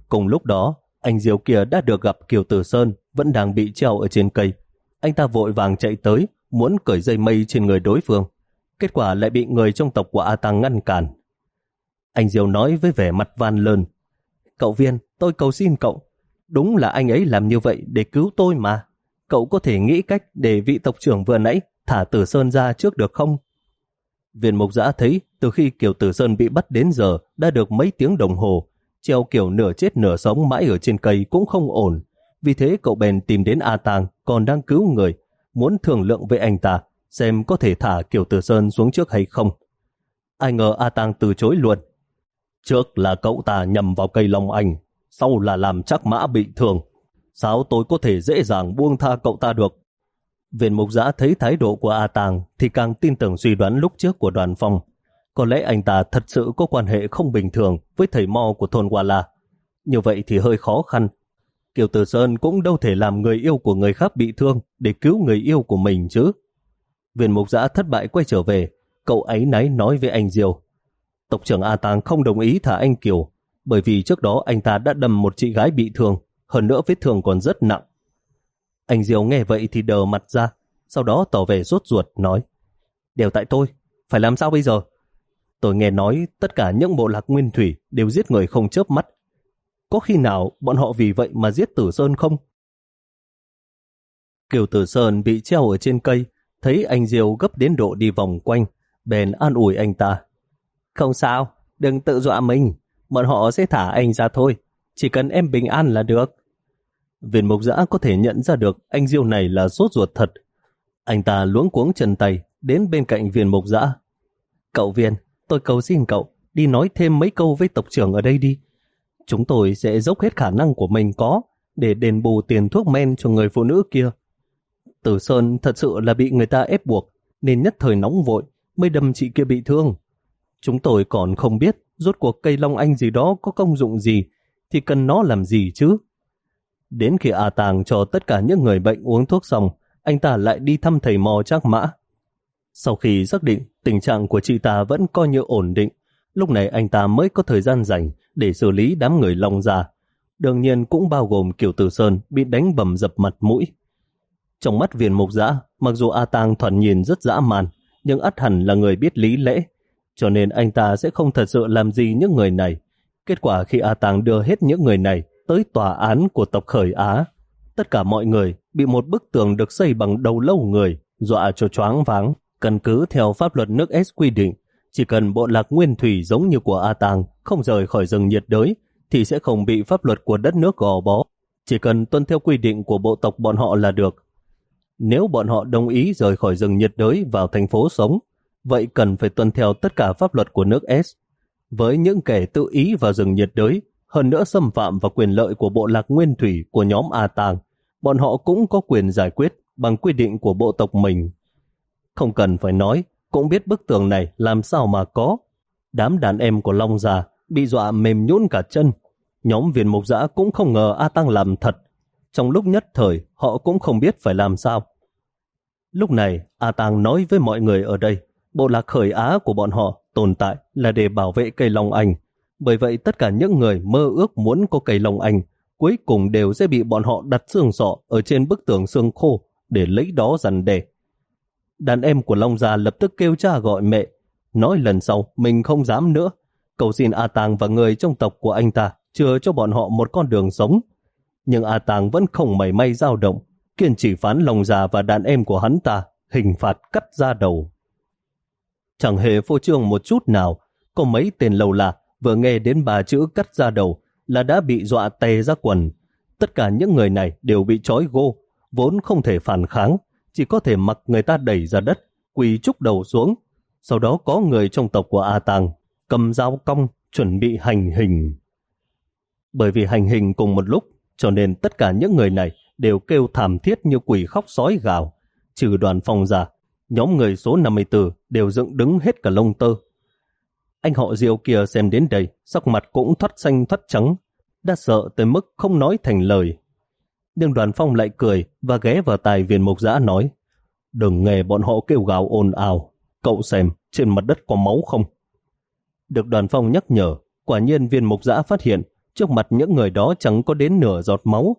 Cùng lúc đó, anh Diêu kia đã được gặp Kiều Tử Sơn vẫn đang bị treo ở trên cây. Anh ta vội vàng chạy tới, muốn cởi dây mây trên người đối phương. Kết quả lại bị người trong tộc của A Tăng ngăn cản. Anh Diêu nói với vẻ mặt van lơn. Cậu viên, tôi cầu xin cậu. Đúng là anh ấy làm như vậy để cứu tôi mà. Cậu có thể nghĩ cách để vị tộc trưởng vừa nãy thả Tử Sơn ra trước được không? Viên mục giã thấy từ khi Kiều Tử Sơn bị bắt đến giờ đã được mấy tiếng đồng hồ, treo kiểu nửa chết nửa sống mãi ở trên cây cũng không ổn. Vì thế cậu bèn tìm đến A Tàng còn đang cứu người, muốn thương lượng với anh ta xem có thể thả Kiều Tử Sơn xuống trước hay không. Ai ngờ A Tàng từ chối luôn. Trước là cậu ta nhầm vào cây Long Anh, sau là làm chắc mã bị thương. Sao tôi có thể dễ dàng buông tha cậu ta được? Viên mục giã thấy thái độ của A Tàng thì càng tin tưởng suy đoán lúc trước của đoàn phong. Có lẽ anh ta thật sự có quan hệ không bình thường với thầy mo của thôn Hoa La. Như vậy thì hơi khó khăn. Kiều Tử Sơn cũng đâu thể làm người yêu của người khác bị thương để cứu người yêu của mình chứ. Viên mục giã thất bại quay trở về, cậu ấy náy nói với anh Diêu. Tộc trưởng A Tàng không đồng ý thả anh Kiều, bởi vì trước đó anh ta đã đâm một chị gái bị thương, hơn nữa vết thương còn rất nặng. Anh Diêu nghe vậy thì đờ mặt ra, sau đó tỏ vẻ rốt ruột nói Đều tại tôi, phải làm sao bây giờ? Tôi nghe nói tất cả những bộ lạc nguyên thủy đều giết người không chớp mắt. Có khi nào bọn họ vì vậy mà giết Tử Sơn không? Kiều Tử Sơn bị treo ở trên cây, thấy anh Diêu gấp đến độ đi vòng quanh, bèn an ủi anh ta. Không sao, đừng tự dọa mình, bọn họ sẽ thả anh ra thôi, chỉ cần em bình an là được. Viên mục giã có thể nhận ra được anh Diêu này là sốt ruột thật. Anh ta luống cuống chân tay đến bên cạnh viên mục giã. Cậu viên, tôi cầu xin cậu đi nói thêm mấy câu với tộc trưởng ở đây đi. Chúng tôi sẽ dốc hết khả năng của mình có để đền bù tiền thuốc men cho người phụ nữ kia. Tử Sơn thật sự là bị người ta ép buộc nên nhất thời nóng vội mới đâm chị kia bị thương. Chúng tôi còn không biết rốt cuộc cây long anh gì đó có công dụng gì thì cần nó làm gì chứ. Đến khi A Tàng cho tất cả những người bệnh uống thuốc xong, anh ta lại đi thăm thầy mò Trác Mã. Sau khi xác định tình trạng của chị ta vẫn coi như ổn định, lúc này anh ta mới có thời gian rảnh để xử lý đám người lòng già. Đương nhiên cũng bao gồm Kiều Tử Sơn bị đánh bầm dập mặt mũi. Trong mắt viên mục giã, mặc dù A Tàng thoạt nhìn rất dã man, nhưng ắt hẳn là người biết lý lẽ, cho nên anh ta sẽ không thật sự làm gì những người này. Kết quả khi A Tàng đưa hết những người này tới tòa án của tộc Khởi Á, tất cả mọi người bị một bức tường được xây bằng đầu lâu người, dọa cho choáng váng. Căn cứ theo pháp luật nước S quy định, chỉ cần bộ lạc nguyên thủy giống như của A Tàng không rời khỏi rừng nhiệt đới, thì sẽ không bị pháp luật của đất nước gò bó. Chỉ cần tuân theo quy định của bộ tộc bọn họ là được. Nếu bọn họ đồng ý rời khỏi rừng nhiệt đới vào thành phố sống, vậy cần phải tuân theo tất cả pháp luật của nước S. Với những kẻ tự ý vào rừng nhiệt đới, hơn nữa xâm phạm vào quyền lợi của bộ lạc nguyên thủy của nhóm A Tàng, bọn họ cũng có quyền giải quyết bằng quy định của bộ tộc mình. Không cần phải nói, cũng biết bức tường này làm sao mà có. Đám đàn em của Long già bị dọa mềm nhũn cả chân. Nhóm viên mục giã cũng không ngờ A Tăng làm thật. Trong lúc nhất thời, họ cũng không biết phải làm sao. Lúc này, A Tăng nói với mọi người ở đây, bộ lạc khởi á của bọn họ tồn tại là để bảo vệ cây Long Anh. Bởi vậy tất cả những người mơ ước muốn có cây Long Anh cuối cùng đều sẽ bị bọn họ đặt xương sọ ở trên bức tường xương khô để lấy đó dằn đề. Đàn em của Long Gia lập tức kêu cha gọi mẹ, nói lần sau mình không dám nữa, cầu xin A Tàng và người trong tộc của anh ta chừa cho bọn họ một con đường sống. Nhưng A Tàng vẫn không mảy may dao động, kiên trì phán Long Gia và đàn em của hắn ta hình phạt cắt ra đầu. Chẳng hề phô trương một chút nào, có mấy tên lầu là vừa nghe đến bà chữ cắt ra đầu là đã bị dọa tè ra quần. Tất cả những người này đều bị trói gô, vốn không thể phản kháng, chỉ có thể mặc người ta đẩy ra đất, quỳ trúc đầu xuống. Sau đó có người trong tộc của A Tàng cầm dao cong chuẩn bị hành hình. Bởi vì hành hình cùng một lúc, cho nên tất cả những người này đều kêu thảm thiết như quỷ khóc sói gào. Trừ đoàn phòng ra, nhóm người số 54 đều dựng đứng hết cả lông tơ. Anh họ Diệu kia xem đến đây, sắc mặt cũng thoát xanh thoát trắng, đã sợ tới mức không nói thành lời. Nhưng đoàn phong lại cười và ghé vào tài viên mục giã nói Đừng nghe bọn họ kêu gào ồn ào, cậu xem trên mặt đất có máu không? Được đoàn phong nhắc nhở, quả nhiên viên mục giã phát hiện trước mặt những người đó chẳng có đến nửa giọt máu.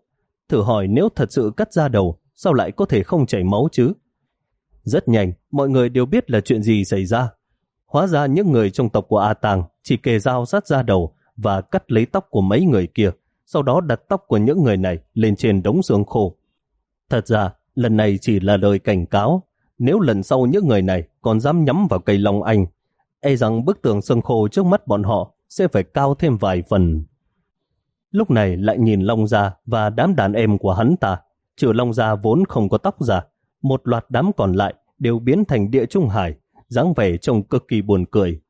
Thử hỏi nếu thật sự cắt ra đầu, sao lại có thể không chảy máu chứ? Rất nhanh, mọi người đều biết là chuyện gì xảy ra. Hóa ra những người trong tộc của A Tàng chỉ kề dao sát ra đầu và cắt lấy tóc của mấy người kia, sau đó đặt tóc của những người này lên trên đống xương khô. Thật ra, lần này chỉ là lời cảnh cáo. Nếu lần sau những người này còn dám nhắm vào cây Long Anh, e rằng bức tường xương khô trước mắt bọn họ sẽ phải cao thêm vài phần. Lúc này lại nhìn Long Gia và đám đàn em của hắn ta, trừ Long Gia vốn không có tóc giả một loạt đám còn lại đều biến thành địa trung hải, dáng vẻ trông cực kỳ buồn cười.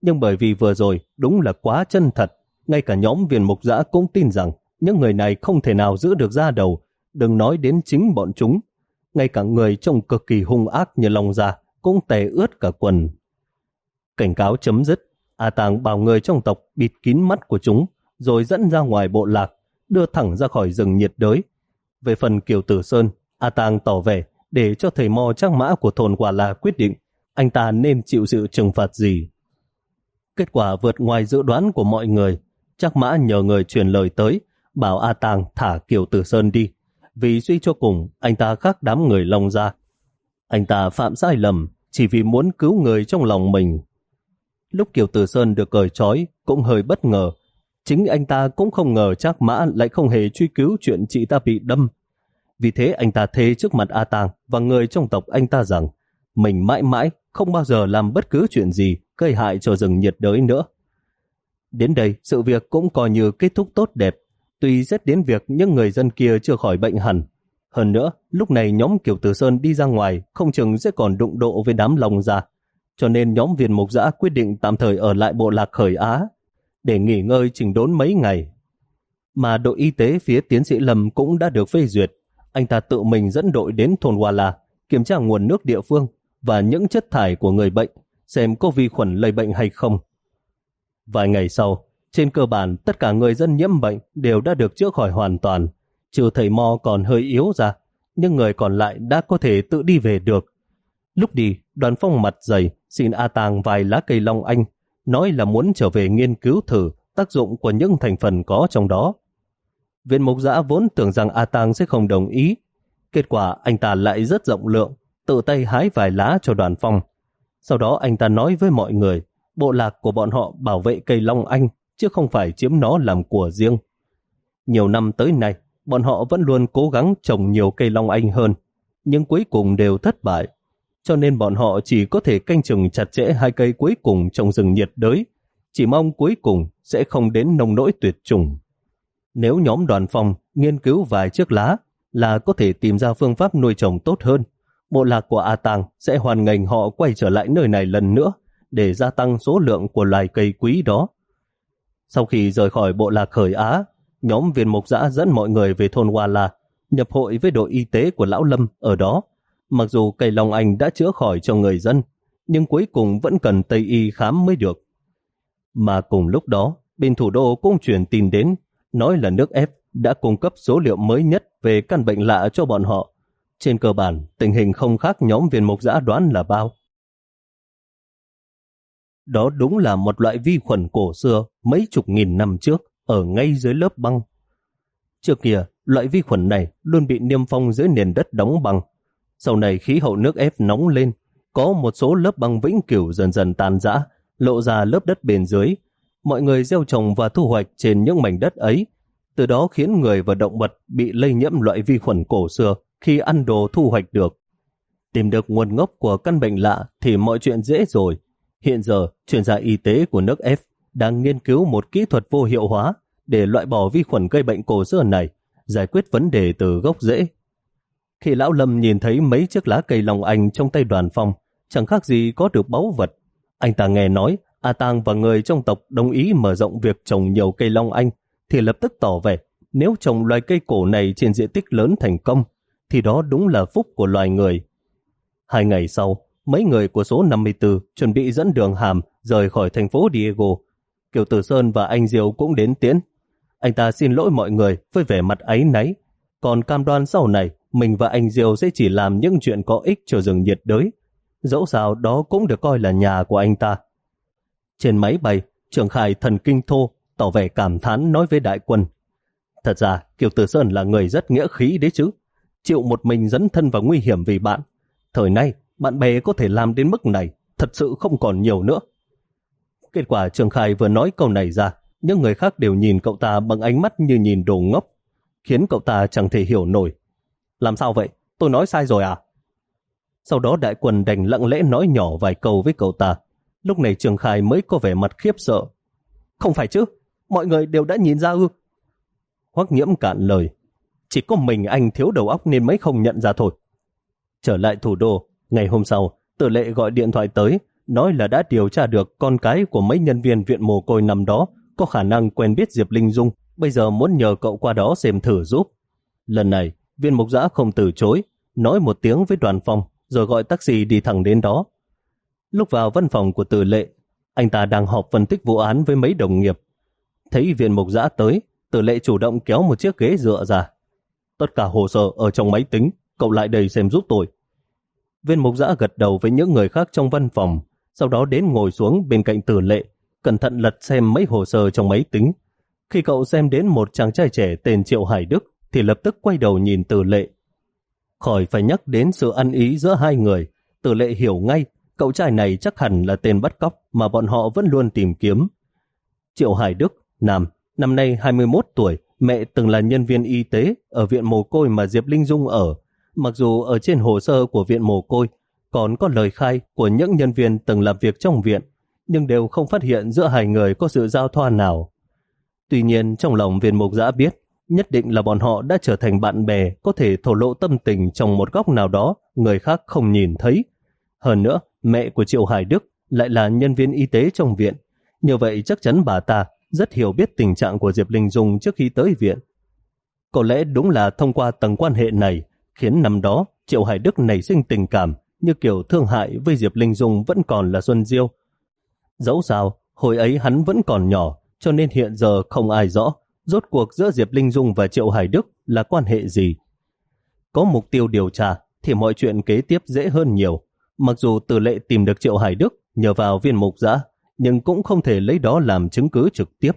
Nhưng bởi vì vừa rồi đúng là quá chân thật, ngay cả nhóm viên mục giã cũng tin rằng những người này không thể nào giữ được ra đầu, đừng nói đến chính bọn chúng. Ngay cả người trông cực kỳ hung ác như lòng già cũng tè ướt cả quần. Cảnh cáo chấm dứt, A Tàng bảo người trong tộc bịt kín mắt của chúng, rồi dẫn ra ngoài bộ lạc, đưa thẳng ra khỏi rừng nhiệt đới. Về phần Kiều Tử Sơn, A Tàng tỏ vẻ để cho thầy mò chắc mã của thôn Quả là quyết định anh ta nên chịu sự trừng phạt gì. Kết quả vượt ngoài dự đoán của mọi người, chắc mã nhờ người truyền lời tới, bảo A Tàng thả Kiều Tử Sơn đi, vì suy cho cùng anh ta khác đám người lòng ra. Anh ta phạm sai lầm chỉ vì muốn cứu người trong lòng mình. Lúc Kiều Tử Sơn được cởi trói cũng hơi bất ngờ. Chính anh ta cũng không ngờ chắc mã lại không hề truy cứu chuyện chị ta bị đâm. Vì thế anh ta thề trước mặt A Tàng và người trong tộc anh ta rằng mình mãi mãi không bao giờ làm bất cứ chuyện gì gây hại cho rừng nhiệt đới nữa. Đến đây, sự việc cũng coi như kết thúc tốt đẹp, tuy rất đến việc những người dân kia chưa khỏi bệnh hẳn. Hơn nữa, lúc này nhóm Kiều Tử Sơn đi ra ngoài không chừng sẽ còn đụng độ với đám lòng ra, cho nên nhóm viên mục giã quyết định tạm thời ở lại bộ lạc khởi Á để nghỉ ngơi chỉnh đốn mấy ngày. Mà đội y tế phía tiến sĩ Lâm cũng đã được phê duyệt. Anh ta tự mình dẫn đội đến thôn Wala, La kiểm tra nguồn nước địa phương và những chất thải của người bệnh xem có vi khuẩn lây bệnh hay không. Vài ngày sau, trên cơ bản tất cả người dân nhiễm bệnh đều đã được chữa khỏi hoàn toàn, trừ thầy Mo còn hơi yếu ra, nhưng người còn lại đã có thể tự đi về được. Lúc đi, đoàn phong mặt dày xin A Tàng vài lá cây long anh, nói là muốn trở về nghiên cứu thử tác dụng của những thành phần có trong đó. Viện mục giã vốn tưởng rằng A Tang sẽ không đồng ý, kết quả anh ta lại rất rộng lượng, tự tay hái vài lá cho đoàn phong. Sau đó anh ta nói với mọi người, bộ lạc của bọn họ bảo vệ cây Long Anh, chứ không phải chiếm nó làm của riêng. Nhiều năm tới nay, bọn họ vẫn luôn cố gắng trồng nhiều cây Long Anh hơn, nhưng cuối cùng đều thất bại. Cho nên bọn họ chỉ có thể canh chừng chặt chẽ hai cây cuối cùng trong rừng nhiệt đới, chỉ mong cuối cùng sẽ không đến nông nỗi tuyệt chủng. Nếu nhóm đoàn phòng nghiên cứu vài chiếc lá là có thể tìm ra phương pháp nuôi trồng tốt hơn, bộ lạc của A Tàng sẽ hoàn ngành họ quay trở lại nơi này lần nữa để gia tăng số lượng của loài cây quý đó. Sau khi rời khỏi bộ lạc khởi Á, nhóm viên mục giã dẫn mọi người về thôn Hoa La, nhập hội với đội y tế của Lão Lâm ở đó. Mặc dù cây Long Anh đã chữa khỏi cho người dân, nhưng cuối cùng vẫn cần Tây Y khám mới được. Mà cùng lúc đó, bên thủ đô cũng truyền tin đến, nói là nước ép đã cung cấp số liệu mới nhất về căn bệnh lạ cho bọn họ. Trên cơ bản, tình hình không khác nhóm viên mục giã đoán là bao. Đó đúng là một loại vi khuẩn cổ xưa mấy chục nghìn năm trước ở ngay dưới lớp băng. Trước kia, loại vi khuẩn này luôn bị niêm phong dưới nền đất đóng băng. Sau này khí hậu nước ép nóng lên, có một số lớp băng vĩnh cửu dần dần tan rã, lộ ra lớp đất bên dưới. Mọi người gieo trồng và thu hoạch trên những mảnh đất ấy, từ đó khiến người và động vật bị lây nhiễm loại vi khuẩn cổ xưa khi ăn đồ thu hoạch được. Tìm được nguồn gốc của căn bệnh lạ thì mọi chuyện dễ rồi. Hiện giờ, chuyên gia y tế của nước F đang nghiên cứu một kỹ thuật vô hiệu hóa để loại bỏ vi khuẩn gây bệnh cổ xưa này, giải quyết vấn đề từ gốc rễ. Khi lão Lâm nhìn thấy mấy chiếc lá cây lòng anh trong tay đoàn phong, chẳng khác gì có được báu vật. Anh ta nghe nói A Tang và người trong tộc đồng ý mở rộng việc trồng nhiều cây long anh, thì lập tức tỏ vẻ nếu trồng loài cây cổ này trên diện tích lớn thành công, thì đó đúng là phúc của loài người. Hai ngày sau, mấy người của số 54 chuẩn bị dẫn đường hàm rời khỏi thành phố Diego. Kiều Tử Sơn và anh diêu cũng đến tiễn. Anh ta xin lỗi mọi người với vẻ mặt ấy náy, còn cam đoan sau này mình và anh diêu sẽ chỉ làm những chuyện có ích cho rừng nhiệt đới. Dẫu sao đó cũng được coi là nhà của anh ta. Trên máy bay, trưởng khải thần kinh thô tỏ vẻ cảm thán nói với đại quân. Thật ra, Kiều Tử Sơn là người rất nghĩa khí đấy chứ. Chịu một mình dẫn thân vào nguy hiểm vì bạn. Thời nay, bạn bè có thể làm đến mức này, thật sự không còn nhiều nữa. Kết quả Trường Khai vừa nói câu này ra, những người khác đều nhìn cậu ta bằng ánh mắt như nhìn đồ ngốc, khiến cậu ta chẳng thể hiểu nổi. Làm sao vậy? Tôi nói sai rồi à? Sau đó đại quân đành lặng lẽ nói nhỏ vài câu với cậu ta. Lúc này Trường Khai mới có vẻ mặt khiếp sợ. Không phải chứ, mọi người đều đã nhìn ra ư. Hoắc nhiễm cạn lời. Chỉ có mình anh thiếu đầu óc nên mới không nhận ra thôi. Trở lại thủ đô, ngày hôm sau, tử lệ gọi điện thoại tới, nói là đã điều tra được con cái của mấy nhân viên viện mồ côi nằm đó có khả năng quen biết Diệp Linh Dung, bây giờ muốn nhờ cậu qua đó xem thử giúp. Lần này, viên mục giã không từ chối, nói một tiếng với đoàn phòng, rồi gọi taxi đi thẳng đến đó. Lúc vào văn phòng của tử lệ, anh ta đang họp phân tích vụ án với mấy đồng nghiệp. Thấy viên mục giã tới, tử lệ chủ động kéo một chiếc ghế dựa ra. Tất cả hồ sơ ở trong máy tính, cậu lại đây xem giúp tôi. Viên mục giã gật đầu với những người khác trong văn phòng, sau đó đến ngồi xuống bên cạnh tử lệ, cẩn thận lật xem mấy hồ sơ trong máy tính. Khi cậu xem đến một chàng trai trẻ tên Triệu Hải Đức, thì lập tức quay đầu nhìn tử lệ. Khỏi phải nhắc đến sự ăn ý giữa hai người, tử lệ hiểu ngay cậu trai này chắc hẳn là tên bắt cóc mà bọn họ vẫn luôn tìm kiếm. Triệu Hải Đức, nam, năm nay 21 tuổi, mẹ từng là nhân viên y tế ở viện mồ côi mà Diệp Linh Dung ở. Mặc dù ở trên hồ sơ của viện mồ côi còn có lời khai của những nhân viên từng làm việc trong viện, nhưng đều không phát hiện giữa hai người có sự giao thoa nào. Tuy nhiên, trong lòng viên mục giã biết, nhất định là bọn họ đã trở thành bạn bè có thể thổ lộ tâm tình trong một góc nào đó người khác không nhìn thấy. Hơn nữa, mẹ của Triệu Hải Đức lại là nhân viên y tế trong viện. Như vậy chắc chắn bà ta rất hiểu biết tình trạng của Diệp Linh Dung trước khi tới viện. Có lẽ đúng là thông qua tầng quan hệ này khiến năm đó Triệu Hải Đức nảy sinh tình cảm như kiểu thương hại với Diệp Linh Dung vẫn còn là Xuân Diêu. Dẫu sao, hồi ấy hắn vẫn còn nhỏ cho nên hiện giờ không ai rõ rốt cuộc giữa Diệp Linh Dung và Triệu Hải Đức là quan hệ gì. Có mục tiêu điều tra thì mọi chuyện kế tiếp dễ hơn nhiều. Mặc dù từ lệ tìm được Triệu Hải Đức nhờ vào viên mục giã, nhưng cũng không thể lấy đó làm chứng cứ trực tiếp.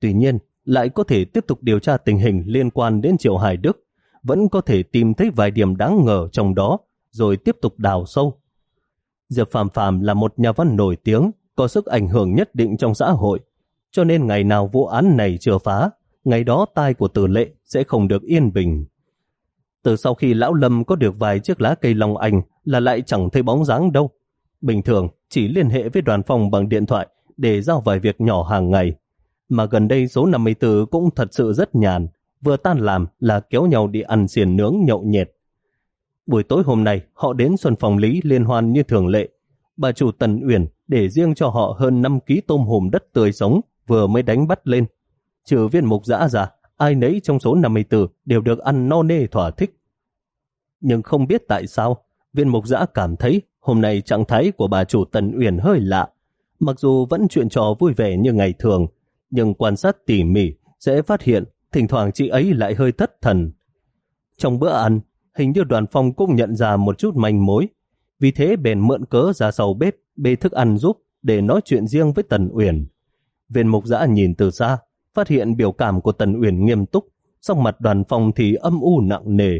Tuy nhiên, lại có thể tiếp tục điều tra tình hình liên quan đến Triệu Hải Đức, vẫn có thể tìm thấy vài điểm đáng ngờ trong đó, rồi tiếp tục đào sâu. Diệp Phạm Phạm là một nhà văn nổi tiếng, có sức ảnh hưởng nhất định trong xã hội, cho nên ngày nào vụ án này chưa phá, ngày đó tai của tử lệ sẽ không được yên bình. Từ sau khi Lão Lâm có được vài chiếc lá cây long anh là lại chẳng thấy bóng dáng đâu. Bình thường chỉ liên hệ với đoàn phòng bằng điện thoại để giao vài việc nhỏ hàng ngày. Mà gần đây số 54 cũng thật sự rất nhàn, vừa tan làm là kéo nhau đi ăn xiền nướng nhậu nhẹt. Buổi tối hôm nay họ đến Xuân Phòng Lý liên hoan như thường lệ. Bà chủ Tần Uyển để riêng cho họ hơn 5 ký tôm hùm đất tươi sống vừa mới đánh bắt lên. Trừ viên mục dã ra, ai nấy trong số 54 đều được ăn no nê thỏa thích. Nhưng không biết tại sao, viên mục giã cảm thấy hôm nay trạng thái của bà chủ Tần Uyển hơi lạ. Mặc dù vẫn chuyện trò vui vẻ như ngày thường, nhưng quan sát tỉ mỉ sẽ phát hiện thỉnh thoảng chị ấy lại hơi thất thần. Trong bữa ăn, hình như đoàn phong cũng nhận ra một chút manh mối. Vì thế bèn mượn cớ ra sau bếp bê thức ăn giúp để nói chuyện riêng với Tần Uyển. Viên mục giã nhìn từ xa, phát hiện biểu cảm của Tần Uyển nghiêm túc, song mặt đoàn phong thì âm u nặng nề.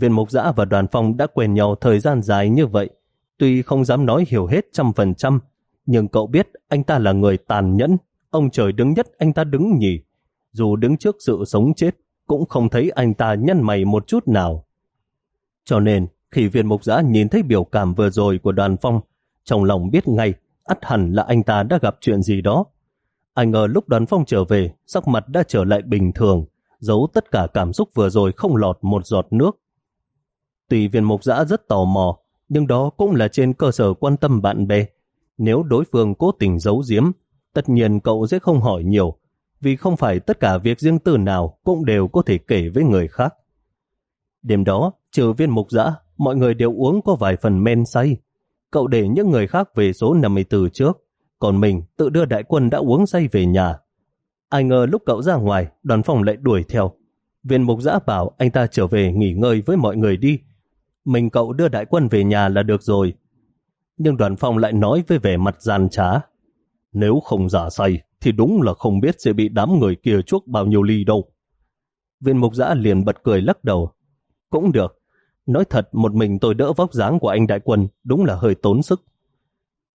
Viên mục giã và đoàn phong đã quen nhau thời gian dài như vậy, tuy không dám nói hiểu hết trăm phần trăm, nhưng cậu biết anh ta là người tàn nhẫn, ông trời đứng nhất anh ta đứng nhỉ. Dù đứng trước sự sống chết, cũng không thấy anh ta nhăn mày một chút nào. Cho nên, khi viên mục giã nhìn thấy biểu cảm vừa rồi của đoàn phong, trong lòng biết ngay, ắt hẳn là anh ta đã gặp chuyện gì đó. Anh ngờ lúc đoàn phong trở về, sắc mặt đã trở lại bình thường, giấu tất cả cảm xúc vừa rồi không lọt một giọt nước. Tùy viên mục giã rất tò mò, nhưng đó cũng là trên cơ sở quan tâm bạn bè. Nếu đối phương cố tình giấu giếm, tất nhiên cậu sẽ không hỏi nhiều, vì không phải tất cả việc riêng tư nào cũng đều có thể kể với người khác. Đêm đó, trừ viên mục giã, mọi người đều uống có vài phần men say. Cậu để những người khác về số 54 trước, còn mình tự đưa đại quân đã uống say về nhà. Ai ngờ lúc cậu ra ngoài, đoàn phòng lại đuổi theo. Viên mục giã bảo anh ta trở về nghỉ ngơi với mọi người đi. Mình cậu đưa đại quân về nhà là được rồi. Nhưng đoàn phong lại nói với vẻ mặt gian trá. Nếu không giả say, thì đúng là không biết sẽ bị đám người kia chuốc bao nhiêu ly đâu. Viên mục giã liền bật cười lắc đầu. Cũng được. Nói thật, một mình tôi đỡ vóc dáng của anh đại quân đúng là hơi tốn sức.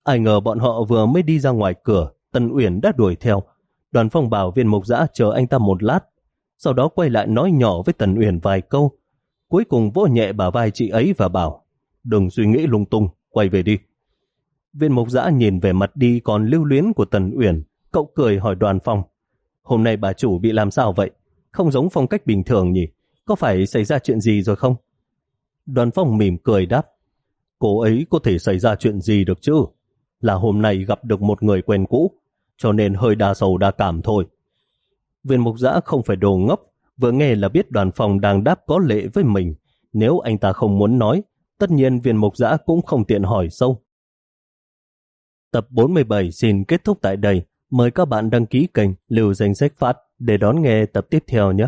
Ai ngờ bọn họ vừa mới đi ra ngoài cửa, Tần Uyển đã đuổi theo. Đoàn phong bảo viên mục giã chờ anh ta một lát, sau đó quay lại nói nhỏ với Tần Uyển vài câu. Cuối cùng vỗ nhẹ bà vai chị ấy và bảo, đừng suy nghĩ lung tung, quay về đi. Viên mục giã nhìn về mặt đi còn lưu luyến của Tần Uyển, cậu cười hỏi đoàn phong, hôm nay bà chủ bị làm sao vậy? Không giống phong cách bình thường nhỉ? Có phải xảy ra chuyện gì rồi không? Đoàn phong mỉm cười đáp, cô ấy có thể xảy ra chuyện gì được chứ? Là hôm nay gặp được một người quen cũ, cho nên hơi đa sầu đa cảm thôi. Viên mục giã không phải đồ ngốc, vừa nghe là biết đoàn phòng đang đáp có lệ với mình. Nếu anh ta không muốn nói, tất nhiên viên mục giã cũng không tiện hỏi sâu. Tập 47 xin kết thúc tại đây. Mời các bạn đăng ký kênh Lưu Danh Sách Phát để đón nghe tập tiếp theo nhé.